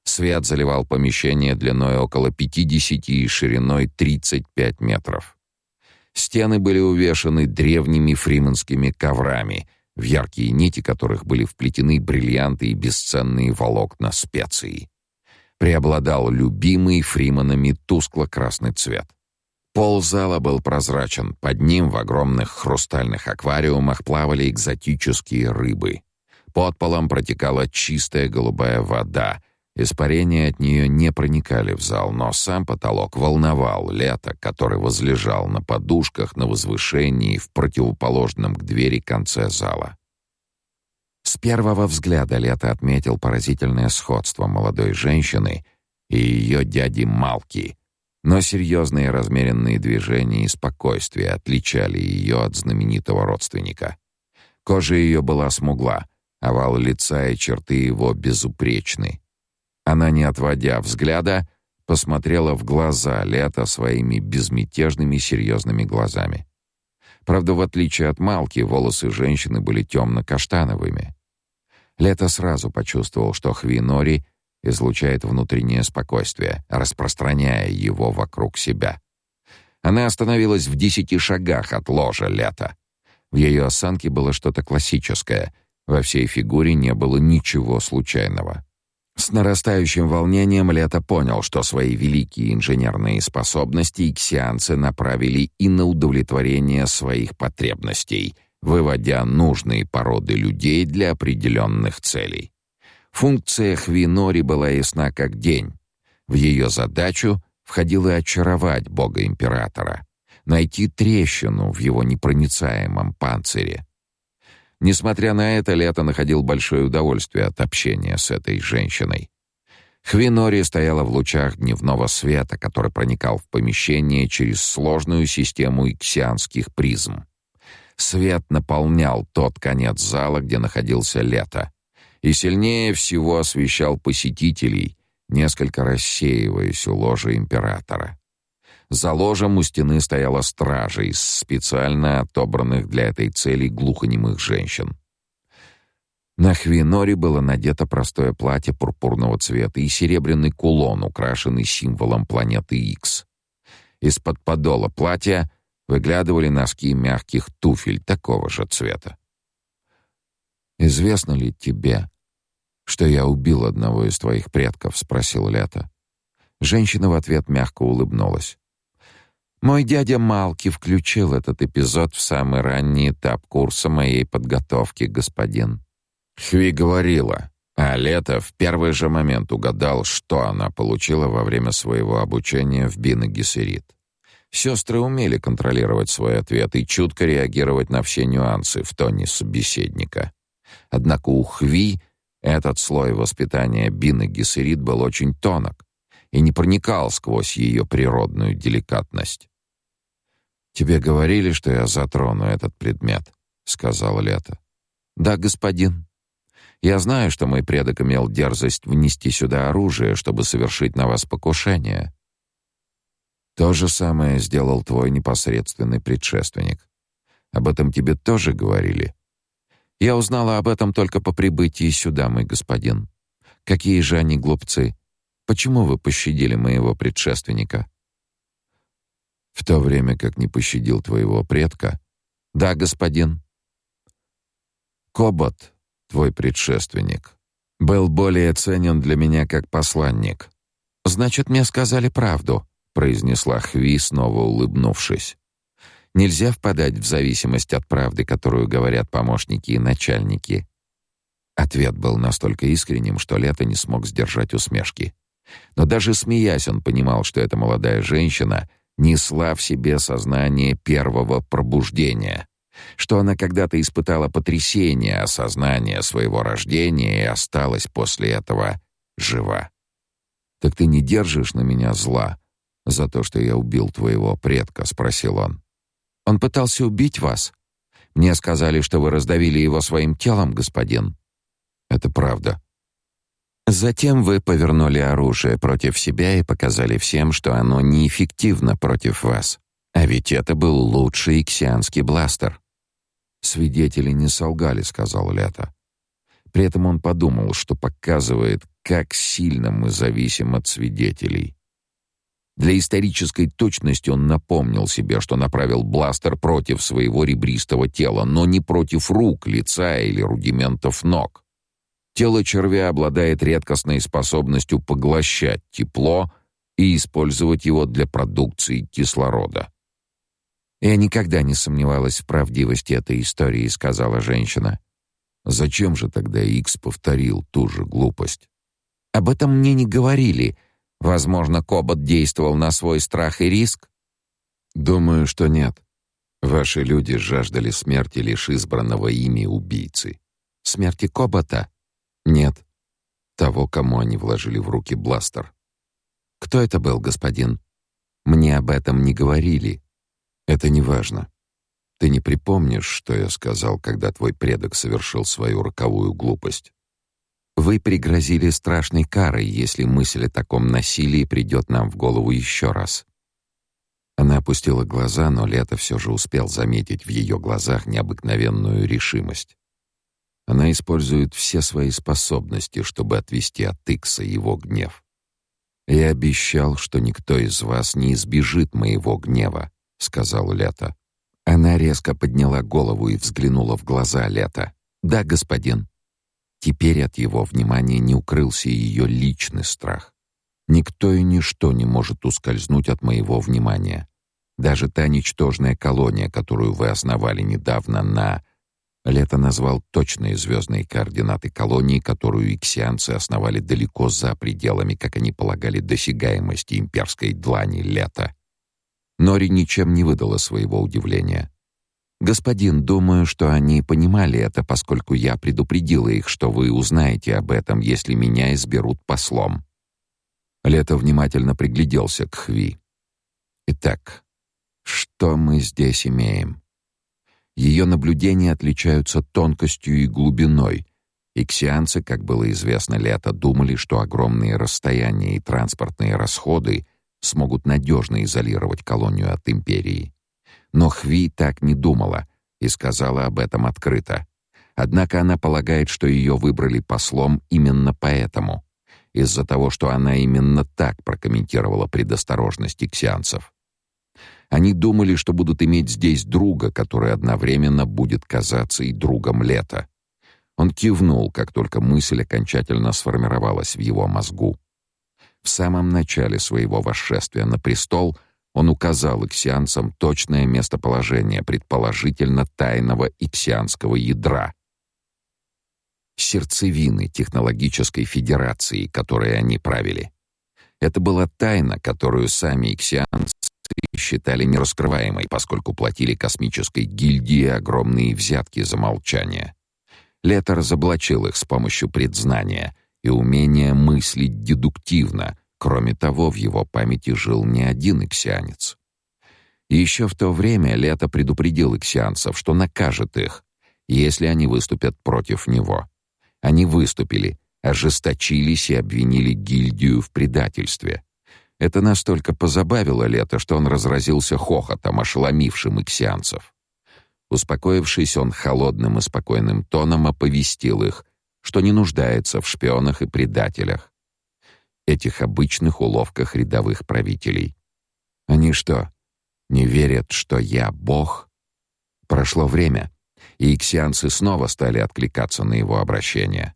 Свет заливал помещение длиной около 50 и шириной 35 метров. Стены были увешаны древними фриманскими коврами, в яркие нити которых были вплетены бриллианты и бесценные волокна специй преобладал любимый Фриманами тускло-красный цвет. Пол зала был прозрачен, под ним в огромных хрустальных аквариумах плавали экзотические рыбы. Под полом протекала чистая голубая вода. Испарения от нее не проникали в зал, но сам потолок волновал лето, который возлежал на подушках на возвышении в противоположном к двери конце зала. С первого взгляда Лето отметил поразительное сходство молодой женщины и ее дяди Малки, но серьезные размеренные движения и спокойствие отличали ее от знаменитого родственника. Кожа ее была смугла, овал лица и черты его безупречны. Она, не отводя взгляда, посмотрела в глаза Лето своими безмятежными серьезными глазами. Правда, в отличие от Малки, волосы женщины были темно-каштановыми. Лето сразу почувствовал, что Хвинори излучает внутреннее спокойствие, распространяя его вокруг себя. Она остановилась в десяти шагах от ложа Лета. В ее осанке было что-то классическое, во всей фигуре не было ничего случайного. С нарастающим волнением Лето понял, что свои великие инженерные способности иксианцы направили и на удовлетворение своих потребностей — выводя нужные породы людей для определенных целей. Функция Хвинори была ясна как день. В ее задачу входило очаровать бога-императора, найти трещину в его непроницаемом панцире. Несмотря на это, Лето находил большое удовольствие от общения с этой женщиной. Хвинори стояла в лучах дневного света, который проникал в помещение через сложную систему иксианских призм. Свет наполнял тот конец зала, где находился Лето, и сильнее всего освещал посетителей, несколько рассеиваясь у ложа императора. За ложем у стены стояла стража из специально отобранных для этой цели глухонемых женщин. На Хвиноре было надето простое платье пурпурного цвета и серебряный кулон, украшенный символом планеты Икс. Из-под подола платья выглядывали носки мягких туфель такого же цвета. «Известно ли тебе, что я убил одного из твоих предков?» — спросил Лето. Женщина в ответ мягко улыбнулась. «Мой дядя Малки включил этот эпизод в самый ранний этап курса моей подготовки, господин». Хви говорила, а Лето в первый же момент угадал, что она получила во время своего обучения в Бина-Гессерит. Сестры умели контролировать свой ответ и чутко реагировать на все нюансы в тоне собеседника. Однако у Хви этот слой воспитания Бины Гессерит был очень тонок и не проникал сквозь ее природную деликатность. «Тебе говорили, что я затрону этот предмет?» — сказал Лето. «Да, господин. Я знаю, что мой предок имел дерзость внести сюда оружие, чтобы совершить на вас покушение. То же самое сделал твой непосредственный предшественник. Об этом тебе тоже говорили? Я узнала об этом только по прибытии сюда, мой господин. Какие же они глупцы. Почему вы пощадили моего предшественника? В то время как не пощадил твоего предка? Да, господин. Кобот, твой предшественник, был более ценен для меня как посланник. Значит, мне сказали правду, произнесла Хви, снова улыбнувшись. Нельзя впадать в зависимость от правды, которую говорят помощники и начальники. Ответ был настолько искренним, что Лето не смог сдержать усмешки. Но даже смеясь, он понимал, что эта молодая женщина несла в себе сознание первого пробуждения что она когда-то испытала потрясение осознания своего рождения и осталась после этого жива. Так ты не держишь на меня зла за то, что я убил твоего предка, спросил он. Он пытался убить вас. Мне сказали, что вы раздавили его своим телом, господин. Это правда. Затем вы повернули оружие против себя и показали всем, что оно неэффективно против вас. А ведь это был лучший иксианский бластер. Свидетели не солгали, сказал Лето. При этом он подумал, что показывает, как сильно мы зависим от свидетелей. Для исторической точности он напомнил себе, что направил бластер против своего ребристого тела, но не против рук, лица или рудиментов ног. Тело червя обладает редкостной способностью поглощать тепло и использовать его для продукции кислорода. Я никогда не сомневалась в правдивости этой истории, сказала женщина. Зачем же тогда Икс повторил ту же глупость? Об этом мне не говорили. Возможно, Кобот действовал на свой страх и риск. Думаю, что нет. Ваши люди жаждали смерти лишь избранного ими убийцы. Смерти Кобота? Нет. Того, кому они вложили в руки бластер. Кто это был, господин? Мне об этом не говорили. Это не важно. Ты не припомнишь, что я сказал, когда твой предок совершил свою роковую глупость. Вы пригрозили страшной карой, если мысль о таком насилии придет нам в голову еще раз. Она опустила глаза, но Лето все же успел заметить в ее глазах необыкновенную решимость. Она использует все свои способности, чтобы отвести от Икса его гнев. Я обещал, что никто из вас не избежит моего гнева, — сказал Лето. Она резко подняла голову и взглянула в глаза Лето. «Да, господин». Теперь от его внимания не укрылся ее личный страх. Никто и ничто не может ускользнуть от моего внимания. Даже та ничтожная колония, которую вы основали недавно на... Лето назвал точные звездные координаты колонии, которую иксианцы основали далеко за пределами, как они полагали, досягаемости имперской длани Лета. Нори ничем не выдала своего удивления. Господин, думаю, что они понимали это, поскольку я предупредила их, что вы узнаете об этом, если меня изберут послом. Лето внимательно пригляделся к Хви. Итак, что мы здесь имеем? Ее наблюдения отличаются тонкостью и глубиной. Иксианцы, как было известно Лето, думали, что огромные расстояния и транспортные расходы смогут надежно изолировать колонию от империи. Но Хви так не думала и сказала об этом открыто. Однако она полагает, что ее выбрали послом именно поэтому, из-за того, что она именно так прокомментировала предосторожность иксианцев. Они думали, что будут иметь здесь друга, который одновременно будет казаться и другом лета. Он кивнул, как только мысль окончательно сформировалась в его мозгу. В самом начале своего восшествия на престол он указал иксианцам точное местоположение предположительно тайного иксианского ядра, сердцевины технологической федерации, которой они правили. Это была тайна, которую сами иксианцы считали нераскрываемой, поскольку платили космической гильдии огромные взятки за молчание. Лето разоблачил их с помощью предзнания — и умение мыслить дедуктивно. Кроме того, в его памяти жил не один иксианец. Еще в то время Лето предупредил иксианцев, что накажет их, если они выступят против него. Они выступили, ожесточились и обвинили гильдию в предательстве. Это настолько позабавило Лето, что он разразился хохотом, ошеломившим иксианцев. Успокоившись, он холодным и спокойным тоном оповестил их, что не нуждается в шпионах и предателях. Этих обычных уловках рядовых правителей. Они что, не верят, что я бог? Прошло время, и иксианцы снова стали откликаться на его обращение.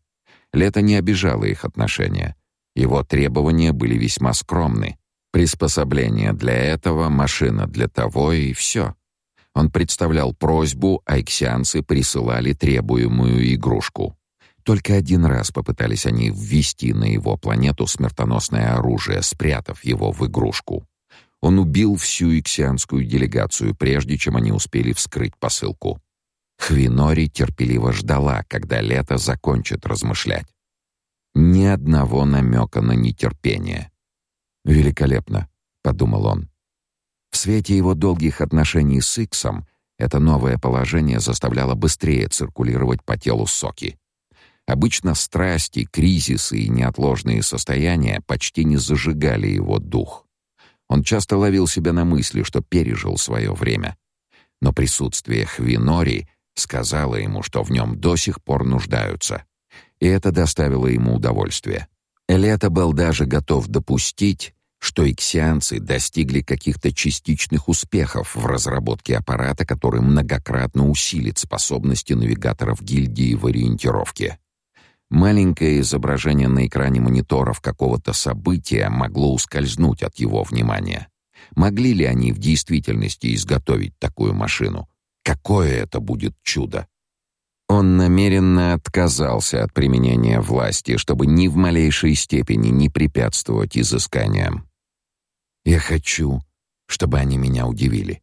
Лето не обижало их отношения. Его требования были весьма скромны. Приспособление для этого, машина для того и все. Он представлял просьбу, а иксианцы присылали требуемую игрушку. Только один раз попытались они ввести на его планету смертоносное оружие, спрятав его в игрушку. Он убил всю иксианскую делегацию, прежде чем они успели вскрыть посылку. Хвинори терпеливо ждала, когда лето закончит размышлять. Ни одного намека на нетерпение. «Великолепно», — подумал он. В свете его долгих отношений с Иксом это новое положение заставляло быстрее циркулировать по телу соки. Обычно страсти, кризисы и неотложные состояния почти не зажигали его дух. Он часто ловил себя на мысли, что пережил свое время. Но присутствие Хвинори сказала ему, что в нем до сих пор нуждаются. И это доставило ему удовольствие. Элета был даже готов допустить, что иксианцы достигли каких-то частичных успехов в разработке аппарата, который многократно усилит способности навигаторов гильдии в ориентировке. Маленькое изображение на экране мониторов какого-то события могло ускользнуть от его внимания. Могли ли они в действительности изготовить такую машину? Какое это будет чудо! Он намеренно отказался от применения власти, чтобы ни в малейшей степени не препятствовать изысканиям. «Я хочу, чтобы они меня удивили».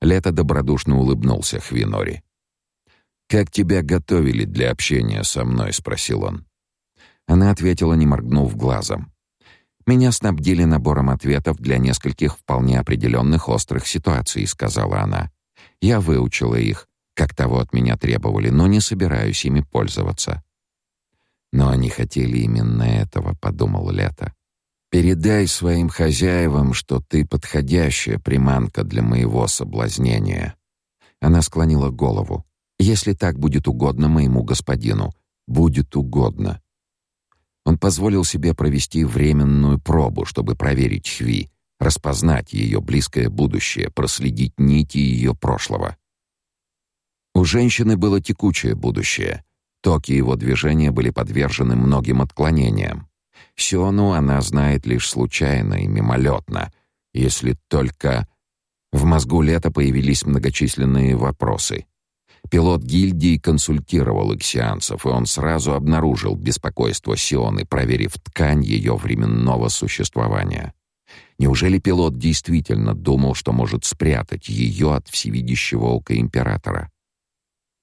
Лето добродушно улыбнулся Хвинори. «Как тебя готовили для общения со мной?» — спросил он. Она ответила, не моргнув глазом. «Меня снабдили набором ответов для нескольких вполне определенных острых ситуаций», — сказала она. Я выучила их, как того от меня требовали, но не собираюсь ими пользоваться. Но они хотели именно этого, подумал Лето. Передай своим хозяевам, что ты подходящая приманка для моего соблазнения. Она склонила голову. Если так будет угодно моему господину, будет угодно. Он позволил себе провести временную пробу, чтобы проверить Хви, распознать ее близкое будущее, проследить нити ее прошлого. У женщины было текучее будущее. Токи его движения были подвержены многим отклонениям. Сиону она знает лишь случайно и мимолетно, если только... В мозгу Лета появились многочисленные вопросы. Пилот гильдии консультировал иксианцев, и он сразу обнаружил беспокойство Сионы, проверив ткань ее временного существования. Неужели пилот действительно думал, что может спрятать ее от всевидящего ока императора?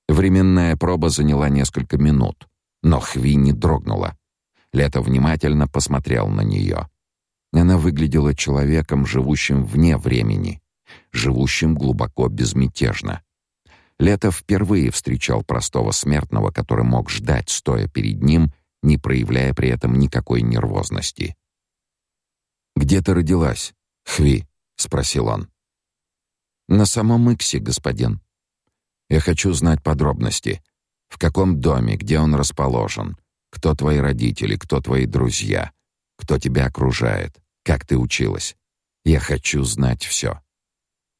Временная проба заняла несколько минут, но Хви не дрогнула. Лето внимательно посмотрел на нее. Она выглядела человеком, живущим вне времени, живущим глубоко безмятежно. Лето впервые встречал простого смертного, который мог ждать, стоя перед ним, не проявляя при этом никакой нервозности. «Где ты родилась, Хви?» — спросил он. «На самом Иксе, господин. Я хочу знать подробности. В каком доме, где он расположен, кто твои родители, кто твои друзья, кто тебя окружает, как ты училась. Я хочу знать все».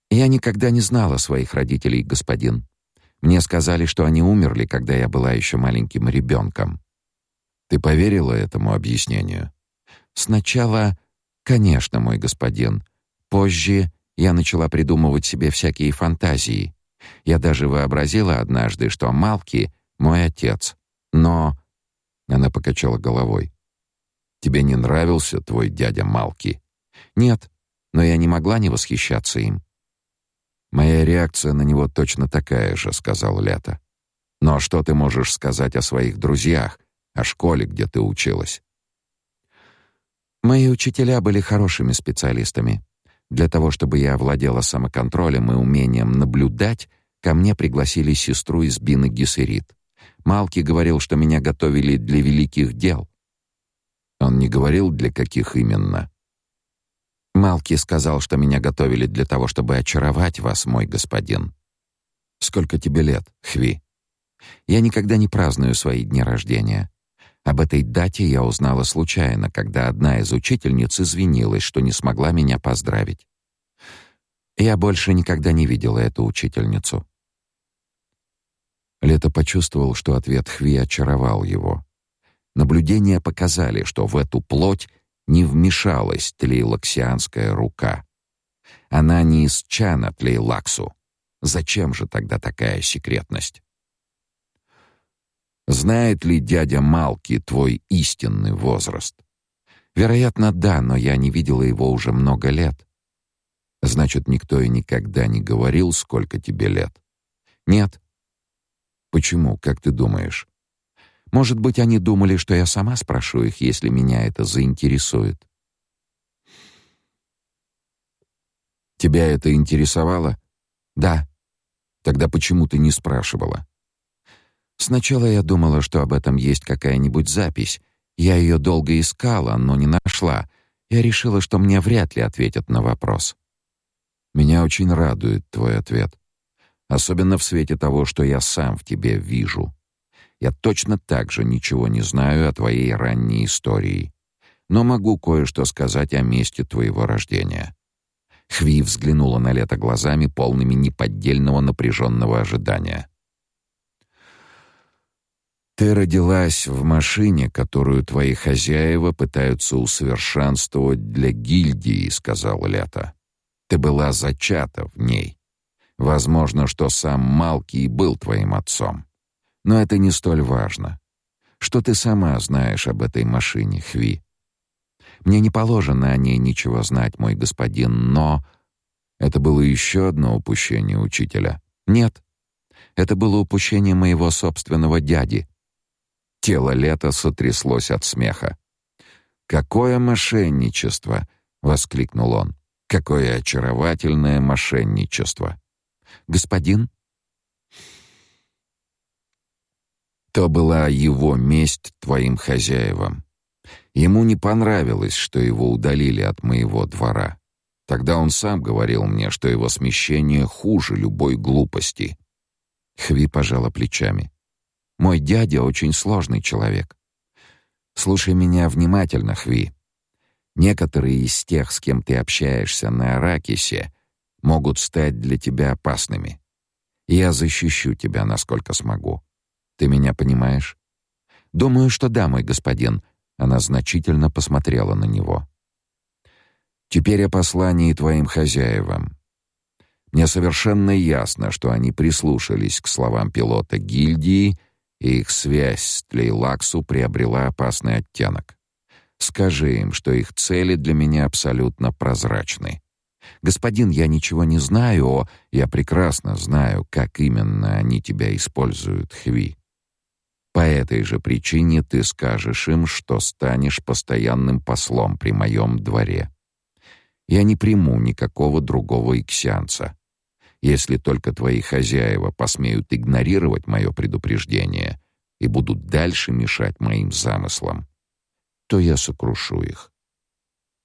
«Я никогда не знала своих родителей, господин. Мне сказали, что они умерли, когда я была еще маленьким ребенком». «Ты поверила этому объяснению?» «Сначала Конечно, мой господин. Позже я начала придумывать себе всякие фантазии. Я даже вообразила однажды, что Малки мой отец. Но она покачала головой. Тебе не нравился твой дядя Малки? Нет, но я не могла не восхищаться им. Моя реакция на него точно такая же, сказал Лето. Но что ты можешь сказать о своих друзьях, о школе, где ты училась? Мои учителя были хорошими специалистами. Для того, чтобы я овладела самоконтролем и умением наблюдать, ко мне пригласили сестру из Бины Гессерит. Малки говорил, что меня готовили для великих дел. Он не говорил, для каких именно. Малки сказал, что меня готовили для того, чтобы очаровать вас, мой господин. Сколько тебе лет, Хви? Я никогда не праздную свои дни рождения. Об этой дате я узнала случайно, когда одна из учительниц извинилась, что не смогла меня поздравить. Я больше никогда не видела эту учительницу. Лето почувствовал, что ответ Хви очаровал его. Наблюдения показали, что в эту плоть не вмешалась тлейлаксианская рука. Она не из чана тлейлаксу. Зачем же тогда такая секретность? Знает ли дядя Малки твой истинный возраст? Вероятно, да, но я не видела его уже много лет. Значит, никто и никогда не говорил, сколько тебе лет? Нет. Почему, как ты думаешь? Может быть, они думали, что я сама спрошу их, если меня это заинтересует. Тебя это интересовало? Да. Тогда почему ты не спрашивала? Сначала я думала, что об этом есть какая-нибудь запись. Я ее долго искала, но не нашла. Я решила, что мне вряд ли ответят на вопрос. Меня очень радует твой ответ, особенно в свете того, что я сам в тебе вижу. Я точно так же ничего не знаю о твоей ранней истории, но могу кое-что сказать о месте твоего рождения. Хви взглянула на Лето глазами, полными неподдельного напряженного ожидания. Ты родилась в машине, которую твои хозяева пытаются усовершенствовать для гильдии, сказал Лето. Ты была зачата в ней. Возможно, что сам Малки и был твоим отцом. Но это не столь важно. Что ты сама знаешь об этой машине, Хви? Мне не положено о ней ничего знать, мой господин, но это было еще одно упущение учителя. Нет. Это было упущение моего собственного дяди. Тело Лета сотряслось от смеха. «Какое мошенничество!» — воскликнул он. «Какое очаровательное мошенничество!» «Господин?» То была его месть твоим хозяевам. Ему не понравилось, что его удалили от моего двора. Тогда он сам говорил мне, что его смещение хуже любой глупости. Хви пожала плечами. Мой дядя очень сложный человек. Слушай меня внимательно, Хви. Некоторые из тех, с кем ты общаешься на Аракисе, могут стать для тебя опасными. Я защищу тебя, насколько смогу. Ты меня понимаешь? Думаю, что да, мой господин. Она значительно посмотрела на него. Теперь о послании твоим хозяевам. Мне совершенно ясно, что они прислушались к словам пилота гильдии и их связь с Тлейлаксу приобрела опасный оттенок. Скажи им, что их цели для меня абсолютно прозрачны. Господин, я ничего не знаю, о, я прекрасно знаю, как именно они тебя используют, Хви. По этой же причине ты скажешь им, что станешь постоянным послом при моем дворе. Я не приму никакого другого иксианца. Если только твои хозяева посмеют игнорировать мое предупреждение и будут дальше мешать моим замыслам, то я сокрушу их.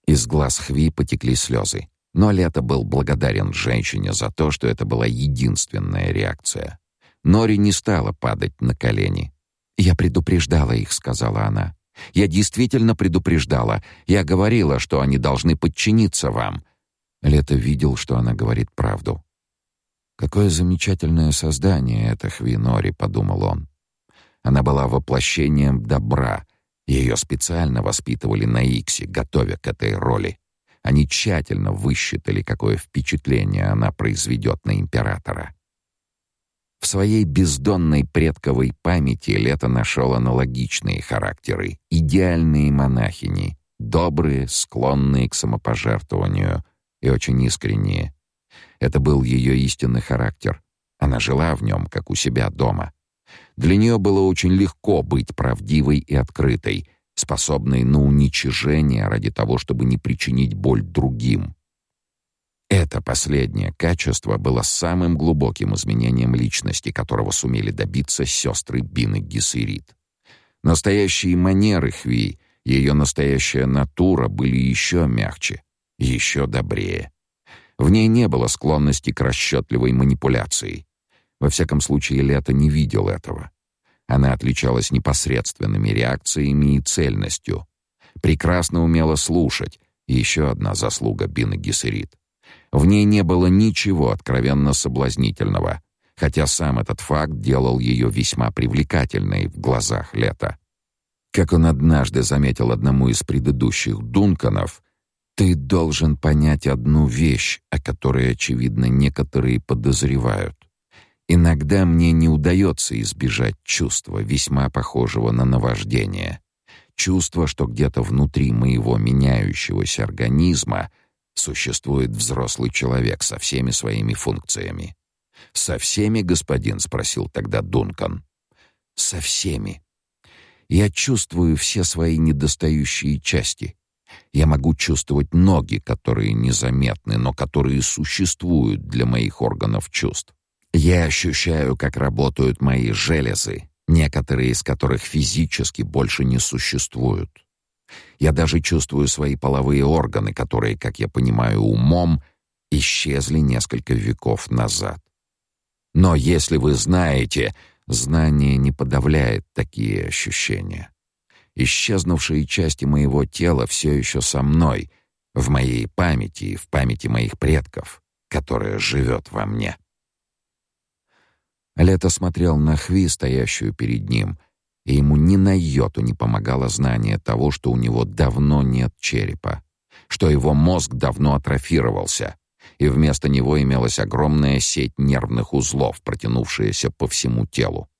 Из глаз Хви потекли слезы, но Лето был благодарен женщине за то, что это была единственная реакция. Нори не стала падать на колени. «Я предупреждала их», — сказала она. «Я действительно предупреждала. Я говорила, что они должны подчиниться вам». Лето видел, что она говорит правду. Какое замечательное создание это Хвинори, подумал он. Она была воплощением добра. Ее специально воспитывали на Иксе, готовя к этой роли. Они тщательно высчитали, какое впечатление она произведет на императора. В своей бездонной предковой памяти Лето нашел аналогичные характеры, идеальные монахини, добрые, склонные к самопожертвованию и очень искренние. Это был ее истинный характер. Она жила в нем, как у себя дома. Для нее было очень легко быть правдивой и открытой, способной на уничижение ради того, чтобы не причинить боль другим. Это последнее качество было самым глубоким изменением личности, которого сумели добиться сестры Бин и Гессерит. Настоящие манеры Хви, ее настоящая натура были еще мягче, еще добрее. В ней не было склонности к расчетливой манипуляции. Во всяком случае, Лето не видел этого. Она отличалась непосредственными реакциями и цельностью. Прекрасно умела слушать. Еще одна заслуга Бины Гессерит. В ней не было ничего откровенно соблазнительного, хотя сам этот факт делал ее весьма привлекательной в глазах Лета. Как он однажды заметил одному из предыдущих Дунканов, ты должен понять одну вещь, о которой очевидно некоторые подозревают. Иногда мне не удается избежать чувства, весьма похожего на наваждение. Чувство, что где-то внутри моего меняющегося организма существует взрослый человек со всеми своими функциями. «Со всеми, господин?» — спросил тогда Дункан. «Со всеми. Я чувствую все свои недостающие части. Я могу чувствовать ноги, которые незаметны, но которые существуют для моих органов чувств. Я ощущаю, как работают мои железы, некоторые из которых физически больше не существуют. Я даже чувствую свои половые органы, которые, как я понимаю умом, исчезли несколько веков назад. Но если вы знаете, знание не подавляет такие ощущения. Исчезнувшие части моего тела все еще со мной, в моей памяти и в памяти моих предков, которая живет во мне. Лето смотрел на Хви, стоящую перед ним, и ему ни на йоту не помогало знание того, что у него давно нет черепа, что его мозг давно атрофировался, и вместо него имелась огромная сеть нервных узлов, протянувшаяся по всему телу.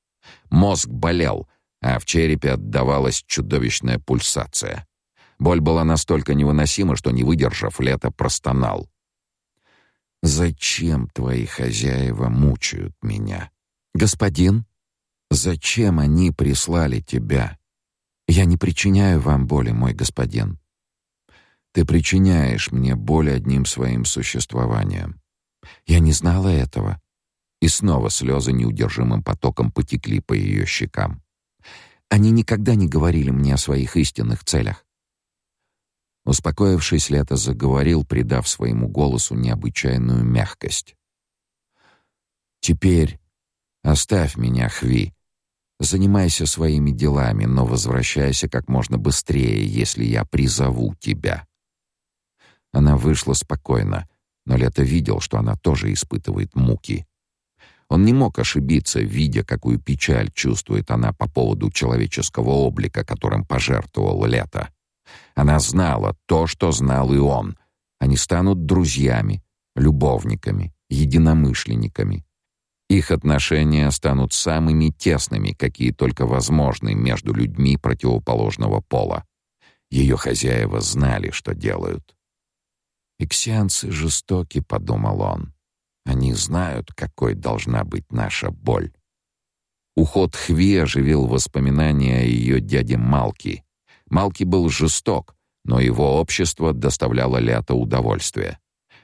Мозг болел, а в черепе отдавалась чудовищная пульсация. Боль была настолько невыносима, что, не выдержав, Лето простонал. «Зачем твои хозяева мучают меня?» «Господин, зачем они прислали тебя? Я не причиняю вам боли, мой господин. Ты причиняешь мне боль одним своим существованием. Я не знала этого». И снова слезы неудержимым потоком потекли по ее щекам. Они никогда не говорили мне о своих истинных целях. Успокоившись, Лето заговорил, придав своему голосу необычайную мягкость. «Теперь Оставь меня, Хви. Занимайся своими делами, но возвращайся как можно быстрее, если я призову тебя. Она вышла спокойно, но Лето видел, что она тоже испытывает муки. Он не мог ошибиться, видя, какую печаль чувствует она по поводу человеческого облика, которым пожертвовал Лето. Она знала то, что знал и он. Они станут друзьями, любовниками, единомышленниками, их отношения станут самыми тесными, какие только возможны между людьми противоположного пола. Ее хозяева знали, что делают. «Иксианцы жестоки», — подумал он. «Они знают, какой должна быть наша боль». Уход Хви оживил воспоминания о ее дяде Малки. Малки был жесток, но его общество доставляло Лято удовольствие.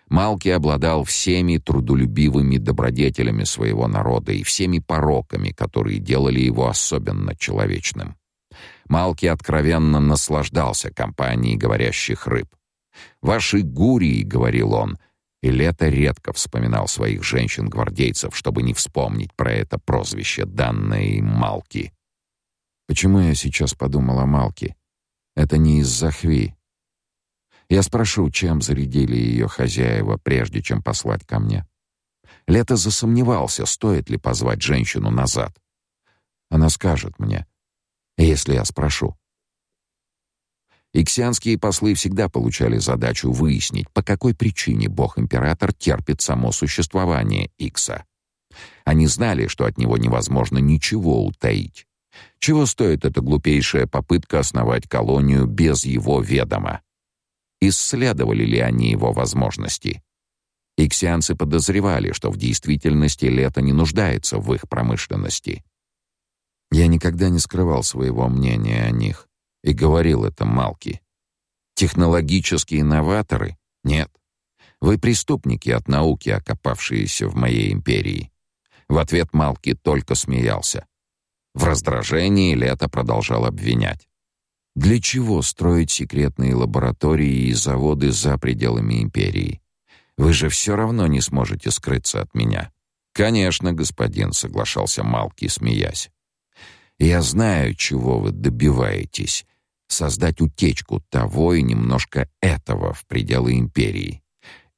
Малки обладал всеми трудолюбивыми добродетелями своего народа и всеми пороками, которые делали его особенно человечным. Малки откровенно наслаждался компанией говорящих рыб. «Ваши гурии», — говорил он, и Лето редко вспоминал своих женщин-гвардейцев, чтобы не вспомнить про это прозвище, данное им Малки. Почему я сейчас подумал о Малке? Это не из-за Хви. Я спрошу, чем зарядили ее хозяева, прежде чем послать ко мне. Лето засомневался, стоит ли позвать женщину назад. Она скажет мне, если я спрошу. Иксианские послы всегда получали задачу выяснить, по какой причине бог-император терпит само существование Икса. Они знали, что от него невозможно ничего утаить. Чего стоит эта глупейшая попытка основать колонию без его ведома? Исследовали ли они его возможности. Иксианцы подозревали, что в действительности лето не нуждается в их промышленности. Я никогда не скрывал своего мнения о них и говорил это Малки. Технологические новаторы? Нет. Вы преступники от науки, окопавшиеся в моей империи. В ответ Малки только смеялся. В раздражении Лето продолжал обвинять. Для чего строить секретные лаборатории и заводы за пределами империи? Вы же все равно не сможете скрыться от меня. Конечно, господин, соглашался Малки, смеясь. Я знаю, чего вы добиваетесь. Создать утечку того и немножко этого в пределы империи.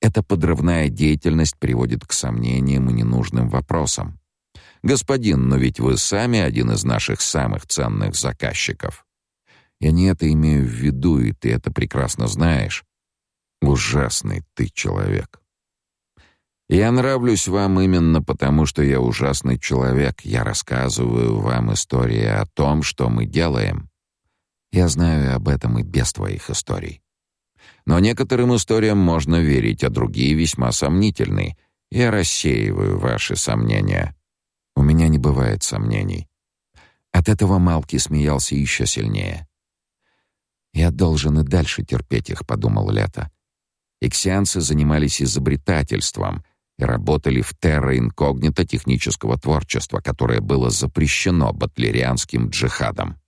Эта подрывная деятельность приводит к сомнениям и ненужным вопросам. Господин, но ведь вы сами один из наших самых ценных заказчиков. Я не это имею в виду, и ты это прекрасно знаешь. Ужасный ты человек. Я нравлюсь вам именно потому, что я ужасный человек. Я рассказываю вам истории о том, что мы делаем. Я знаю об этом и без твоих историй. Но некоторым историям можно верить, а другие весьма сомнительны. Я рассеиваю ваши сомнения. У меня не бывает сомнений. От этого Малки смеялся еще сильнее. Я должен и дальше терпеть их, подумал Лето. Иксианцы занимались изобретательством — и работали в терра инкогнито технического творчества, которое было запрещено батлерианским джихадом.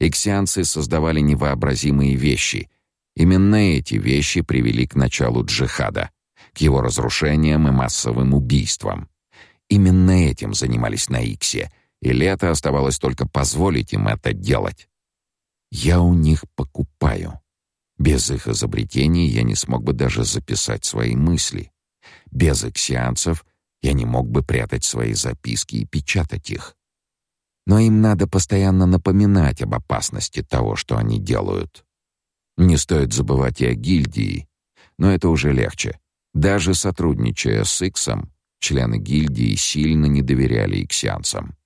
Иксианцы создавали невообразимые вещи. Именно эти вещи привели к началу джихада, к его разрушениям и массовым убийствам. Именно этим занимались на Иксе, и лето оставалось только позволить им это делать. Я у них покупаю. Без их изобретений я не смог бы даже записать свои мысли. Без эксианцев я не мог бы прятать свои записки и печатать их. Но им надо постоянно напоминать об опасности того, что они делают. Не стоит забывать и о гильдии, но это уже легче. Даже сотрудничая с Иксом, члены гильдии сильно не доверяли иксианцам.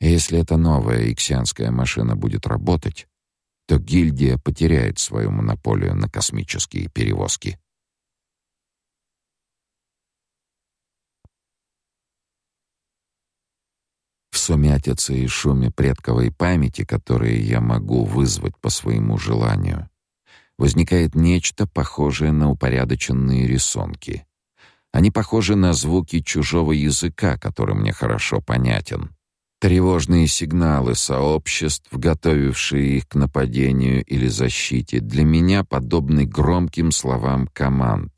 если эта новая иксианская машина будет работать, то гильдия потеряет свою монополию на космические перевозки. сумятице и шуме предковой памяти, которые я могу вызвать по своему желанию, возникает нечто похожее на упорядоченные рисунки. Они похожи на звуки чужого языка, который мне хорошо понятен. Тревожные сигналы сообществ, готовившие их к нападению или защите, для меня подобны громким словам команд.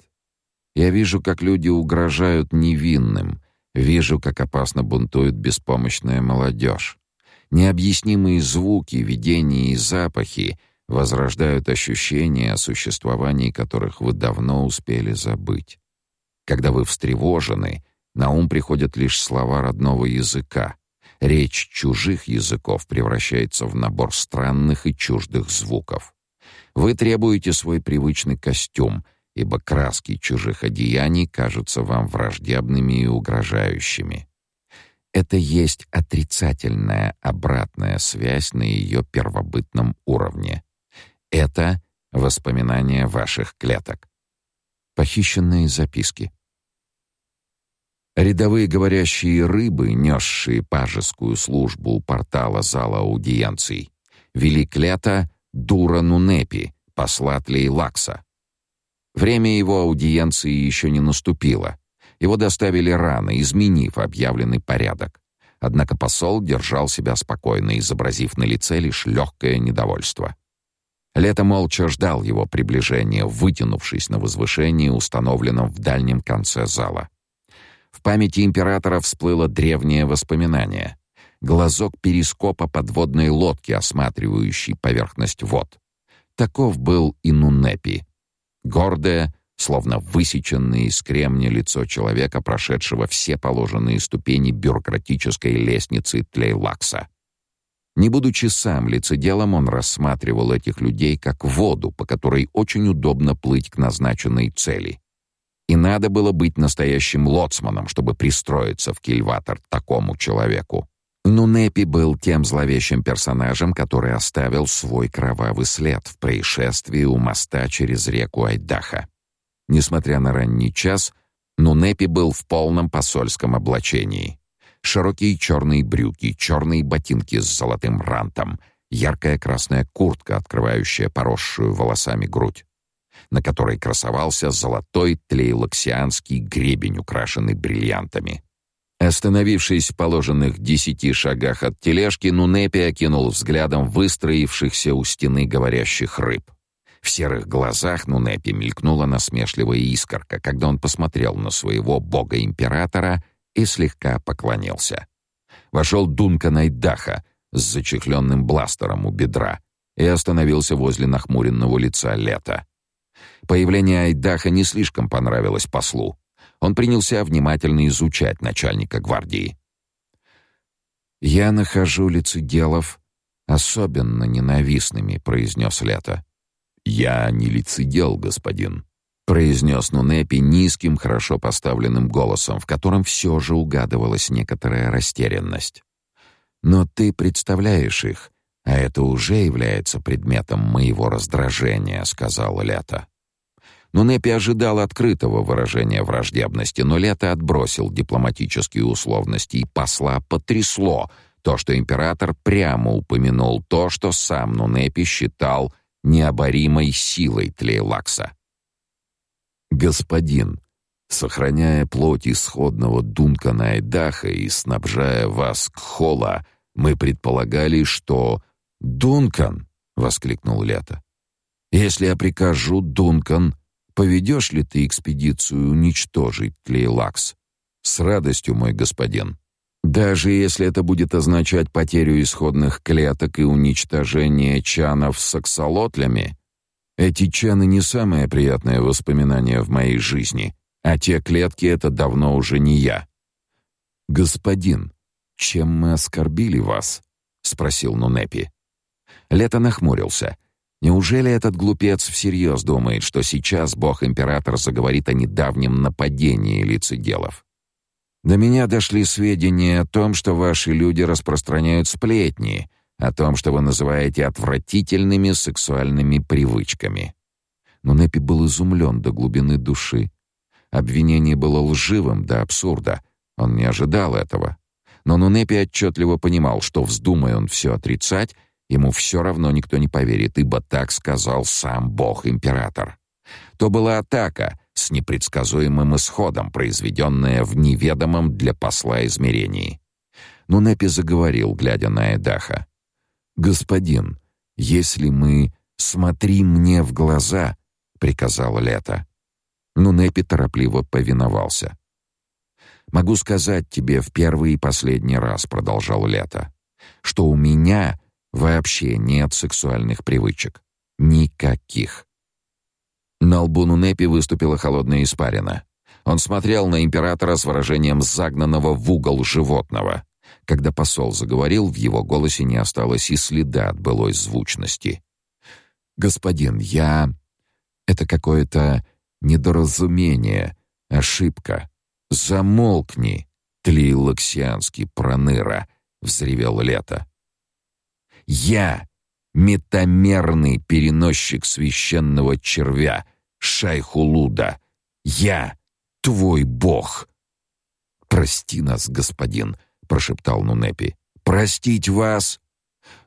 Я вижу, как люди угрожают невинным — Вижу, как опасно бунтует беспомощная молодежь. Необъяснимые звуки, видения и запахи возрождают ощущения, о существовании которых вы давно успели забыть. Когда вы встревожены, на ум приходят лишь слова родного языка. Речь чужих языков превращается в набор странных и чуждых звуков. Вы требуете свой привычный костюм — ибо краски чужих одеяний кажутся вам враждебными и угрожающими. Это есть отрицательная обратная связь на ее первобытном уровне. Это воспоминания ваших клеток. Похищенные записки. Рядовые говорящие рыбы, несшие пажескую службу у портала зала аудиенций, вели клета Дура Нунепи, посла Тлейлакса, Время его аудиенции еще не наступило. Его доставили рано, изменив объявленный порядок. Однако посол держал себя спокойно, изобразив на лице лишь легкое недовольство. Лето молча ждал его приближения, вытянувшись на возвышении, установленном в дальнем конце зала. В памяти императора всплыло древнее воспоминание. Глазок перископа подводной лодки, осматривающей поверхность вод. Таков был и Нунепи, Гордое, словно высеченное из кремня лицо человека, прошедшего все положенные ступени бюрократической лестницы Тлейлакса. Не будучи сам лицеделом, он рассматривал этих людей как воду, по которой очень удобно плыть к назначенной цели. И надо было быть настоящим лоцманом, чтобы пристроиться в кильватор такому человеку. Нунепи был тем зловещим персонажем, который оставил свой кровавый след в происшествии у моста через реку Айдаха. Несмотря на ранний час, Нунепи был в полном посольском облачении. Широкие черные брюки, черные ботинки с золотым рантом, яркая красная куртка, открывающая поросшую волосами грудь. На которой красовался золотой тлейлоксианский гребень, украшенный бриллиантами. Остановившись в положенных десяти шагах от тележки, Нунепи окинул взглядом выстроившихся у стены говорящих рыб. В серых глазах Нунепи мелькнула насмешливая искорка, когда он посмотрел на своего бога-императора и слегка поклонился. Вошел Дункан Айдаха с зачехленным бластером у бедра и остановился возле нахмуренного лица Лета. Появление Айдаха не слишком понравилось послу. Он принялся внимательно изучать начальника гвардии. «Я нахожу лицеделов особенно ненавистными», — произнес Лето. «Я не лицедел, господин», — произнес Нунепи низким, хорошо поставленным голосом, в котором все же угадывалась некоторая растерянность. «Но ты представляешь их, а это уже является предметом моего раздражения», — сказал Лето. Но Непи ожидал открытого выражения враждебности, но Лето отбросил дипломатические условности, и посла потрясло то, что император прямо упомянул то, что сам Нунепи считал необоримой силой Тлейлакса. «Господин, сохраняя плоть исходного Дункана Айдаха и снабжая вас к Хола, мы предполагали, что...» «Дункан!» — воскликнул Лето. «Если я прикажу, Дункан Поведешь ли ты экспедицию уничтожить Тлейлакс? С радостью, мой господин. Даже если это будет означать потерю исходных клеток и уничтожение чанов с аксолотлями, эти чаны не самое приятное воспоминание в моей жизни, а те клетки — это давно уже не я. «Господин, чем мы оскорбили вас?» — спросил Нунепи. Лето нахмурился — Неужели этот глупец всерьез думает, что сейчас бог-император заговорит о недавнем нападении лицеделов? До меня дошли сведения о том, что ваши люди распространяют сплетни, о том, что вы называете отвратительными сексуальными привычками. Но Непи был изумлен до глубины души. Обвинение было лживым до абсурда. Он не ожидал этого. Но Нунепи отчетливо понимал, что вздумая он все отрицать, Ему все равно никто не поверит, ибо так сказал сам Бог-император. То была атака с непредсказуемым исходом, произведенная в неведомом для посла измерении. Но Непи заговорил, глядя на Эдаха. «Господин, если мы... Смотри мне в глаза!» — приказал Лето. Но Непи торопливо повиновался. «Могу сказать тебе в первый и последний раз», — продолжал Лето, «что у меня Вообще нет сексуальных привычек. Никаких. На лбу Нунепи выступила холодная испарина. Он смотрел на императора с выражением загнанного в угол животного. Когда посол заговорил, в его голосе не осталось и следа от былой звучности. «Господин, я... Это какое-то недоразумение, ошибка. Замолкни, тлейлоксианский проныра!» — взревел Лето. Я — метамерный переносчик священного червя, Шайхулуда. Я — твой бог. «Прости нас, господин», — прошептал Нунепи. «Простить вас?»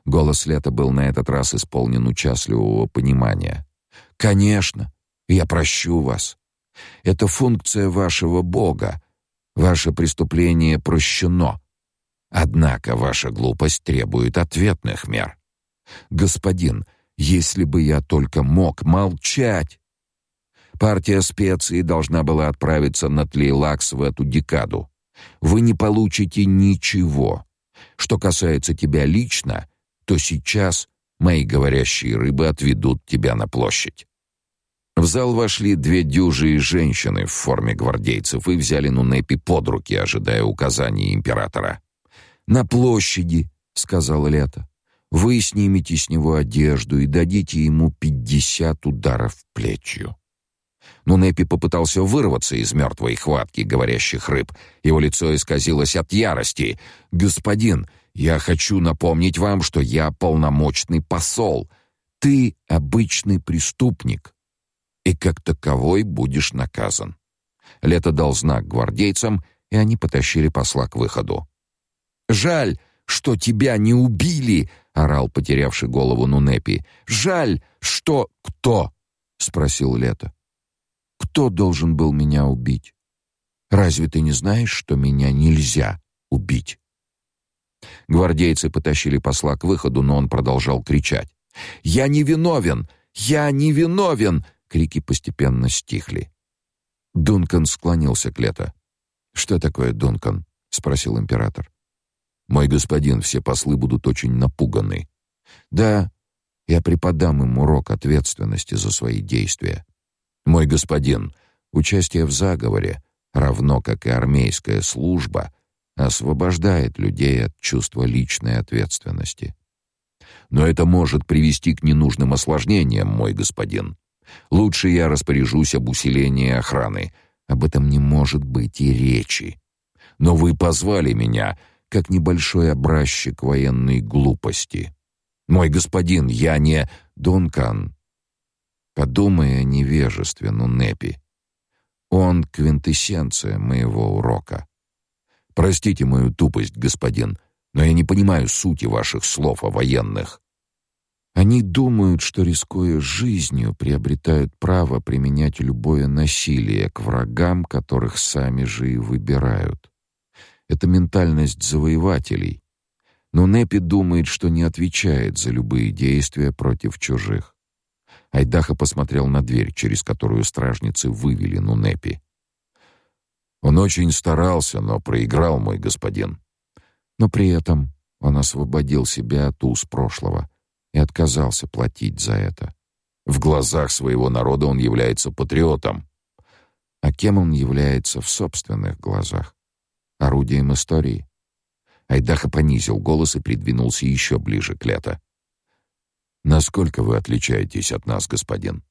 Голос Лета был на этот раз исполнен участливого понимания. «Конечно, я прощу вас. Это функция вашего Бога. Ваше преступление прощено. Однако ваша глупость требует ответных мер. Господин, если бы я только мог молчать. Партия специй должна была отправиться на Тлейлакс в эту декаду. Вы не получите ничего. Что касается тебя лично, то сейчас мои говорящие рыбы отведут тебя на площадь. В зал вошли две дюжие женщины в форме гвардейцев и взяли Нунепи под руки, ожидая указаний императора. «На площади», — сказала Лето. «Вы снимете с него одежду и дадите ему пятьдесят ударов плечью». Но Непи попытался вырваться из мертвой хватки говорящих рыб. Его лицо исказилось от ярости. «Господин, я хочу напомнить вам, что я полномочный посол. Ты обычный преступник, и как таковой будешь наказан». Лето дал знак гвардейцам, и они потащили посла к выходу. Жаль, что тебя не убили, орал потерявший голову Нунепи. Жаль, что кто? спросил Лето. Кто должен был меня убить? Разве ты не знаешь, что меня нельзя убить? Гвардейцы потащили посла к выходу, но он продолжал кричать. «Я не виновен! Я не виновен!» Крики постепенно стихли. Дункан склонился к Лето. «Что такое Дункан?» — спросил император. «Мой господин, все послы будут очень напуганы». «Да, я преподам им урок ответственности за свои действия. Мой господин, участие в заговоре, равно как и армейская служба, освобождает людей от чувства личной ответственности. Но это может привести к ненужным осложнениям, мой господин. Лучше я распоряжусь об усилении охраны. Об этом не может быть и речи. Но вы позвали меня как небольшой образчик военной глупости. Мой господин, я не Дункан. Подумай о невежестве Нунепи. Он квинтэссенция моего урока. Простите мою тупость, господин, но я не понимаю сути ваших слов о военных. Они думают, что рискуя жизнью, приобретают право применять любое насилие к врагам, которых сами же и выбирают. Это ментальность завоевателей. Но Непи думает, что не отвечает за любые действия против чужих. Айдаха посмотрел на дверь, через которую стражницы вывели Нунепи. Он очень старался, но проиграл, мой господин. Но при этом он освободил себя от уз прошлого и отказался платить за это. В глазах своего народа он является патриотом. А кем он является в собственных глазах? Орудием истории. Айдаха понизил голос и придвинулся еще ближе к Лето. «Насколько вы отличаетесь от нас, господин?»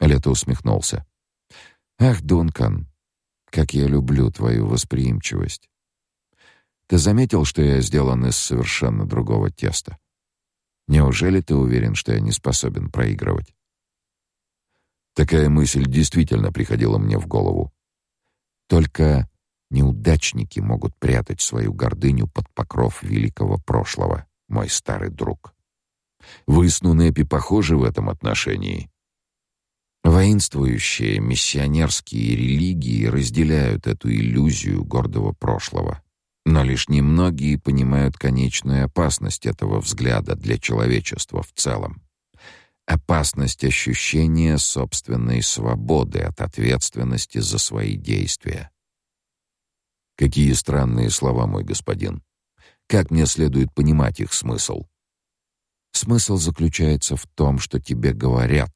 Лето усмехнулся. «Ах, Дункан, как я люблю твою восприимчивость. Ты заметил, что я сделан из совершенно другого теста? Неужели ты уверен, что я не способен проигрывать? Такая мысль действительно приходила мне в голову. Только неудачники могут прятать свою гордыню под покров великого прошлого, мой старый друг. Вы с Нунепи похожи в этом отношении. Воинствующие миссионерские религии разделяют эту иллюзию гордого прошлого. Но лишь немногие понимают конечную опасность этого взгляда для человечества в целом. Опасность ощущения собственной свободы от ответственности за свои действия. Какие странные слова, мой господин. Как мне следует понимать их смысл? Смысл заключается в том, что тебе говорят.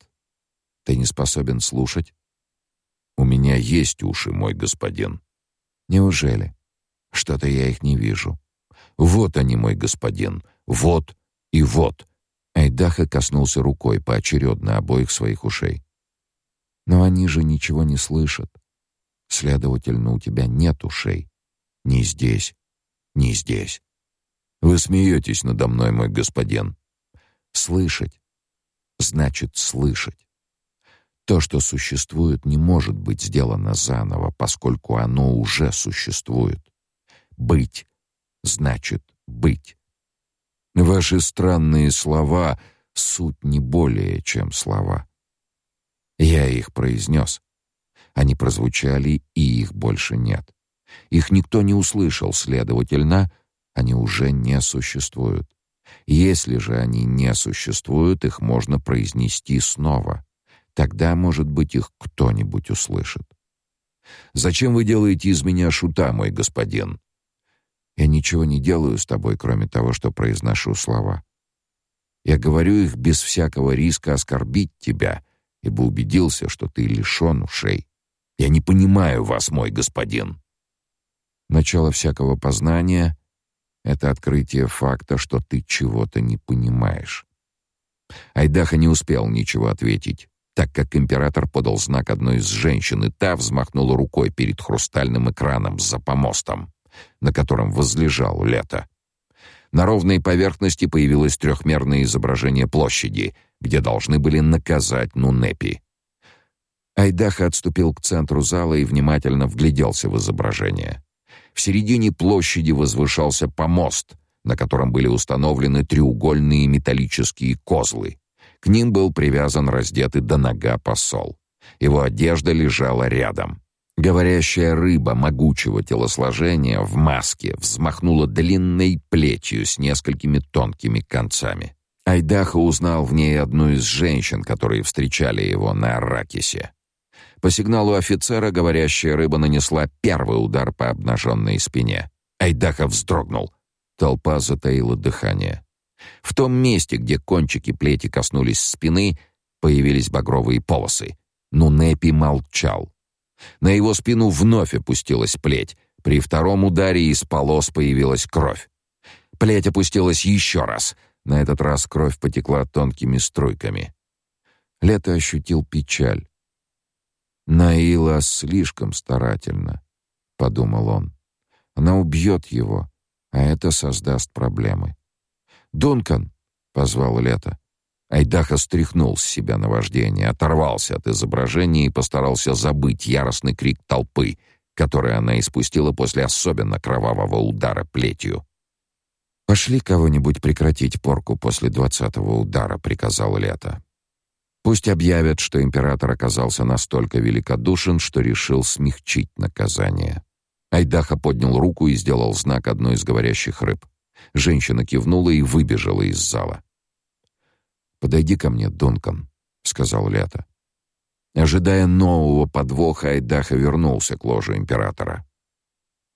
Ты не способен слушать? У меня есть уши, мой господин. Неужели? Что-то я их не вижу. Вот они, мой господин. Вот и вот. Айдаха коснулся рукой поочередно обоих своих ушей. Но они же ничего не слышат. Следовательно, у тебя нет ушей. Ни здесь, ни здесь. Вы смеетесь надо мной, мой господин. Слышать значит слышать. То, что существует, не может быть сделано заново, поскольку оно уже существует. Быть значит быть. Ваши странные слова — суть не более, чем слова. Я их произнес. Они прозвучали, и их больше нет. Их никто не услышал, следовательно, они уже не существуют. Если же они не существуют, их можно произнести снова. Тогда, может быть, их кто-нибудь услышит. Зачем вы делаете из меня шута, мой господин? Я ничего не делаю с тобой, кроме того, что произношу слова. Я говорю их без всякого риска оскорбить тебя, ибо убедился, что ты лишён ушей. Я не понимаю вас, мой господин. Начало всякого познания — это открытие факта, что ты чего-то не понимаешь. Айдаха не успел ничего ответить, так как император подал знак одной из женщин, и та взмахнула рукой перед хрустальным экраном за помостом на котором возлежал лето. На ровной поверхности появилось трехмерное изображение площади, где должны были наказать Нунепи. Айдаха отступил к центру зала и внимательно вгляделся в изображение. В середине площади возвышался помост, на котором были установлены треугольные металлические козлы. К ним был привязан раздетый до нога посол. Его одежда лежала рядом. Говорящая рыба могучего телосложения в маске взмахнула длинной плетью с несколькими тонкими концами. Айдаха узнал в ней одну из женщин, которые встречали его на Аракисе. По сигналу офицера говорящая рыба нанесла первый удар по обнаженной спине. Айдаха вздрогнул. Толпа затаила дыхание. В том месте, где кончики плети коснулись спины, появились багровые полосы. Но Непи молчал. На его спину вновь опустилась плеть. При втором ударе из полос появилась кровь. Плеть опустилась еще раз. На этот раз кровь потекла тонкими струйками. Лето ощутил печаль. Наила слишком старательно, подумал он. Она убьет его, а это создаст проблемы. "Дункан", позвал Лето. Айдаха стряхнул с себя наваждение, оторвался от изображения и постарался забыть яростный крик толпы, который она испустила после особенно кровавого удара плетью. «Пошли кого-нибудь прекратить порку после двадцатого удара», — приказал Лето. «Пусть объявят, что император оказался настолько великодушен, что решил смягчить наказание». Айдаха поднял руку и сделал знак одной из говорящих рыб. Женщина кивнула и выбежала из зала. Подойди ко мне, Дункан, сказал Лето. Ожидая нового подвоха, Айдаха вернулся к ложе императора.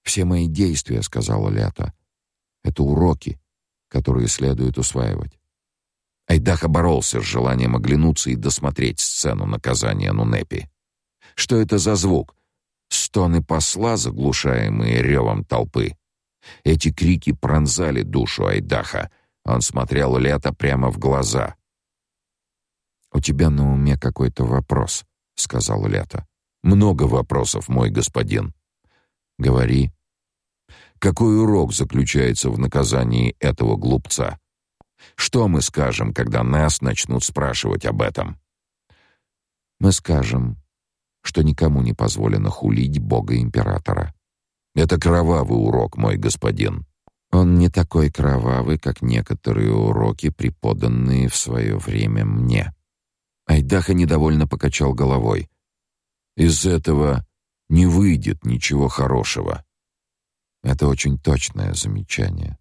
Все мои действия, сказала Лето, это уроки, которые следует усваивать. Айдаха боролся с желанием оглянуться и досмотреть сцену наказания Нунепи. Что это за звук? Стоны посла, заглушаемые ревом толпы. Эти крики пронзали душу Айдаха. Он смотрел Лето прямо в глаза. «У тебя на уме какой-то вопрос», — сказал Лето. «Много вопросов, мой господин». «Говори». «Какой урок заключается в наказании этого глупца? Что мы скажем, когда нас начнут спрашивать об этом?» «Мы скажем, что никому не позволено хулить бога императора». «Это кровавый урок, мой господин». Он не такой кровавый, как некоторые уроки, преподанные в свое время мне. Айдаха недовольно покачал головой. Из этого не выйдет ничего хорошего. Это очень точное замечание.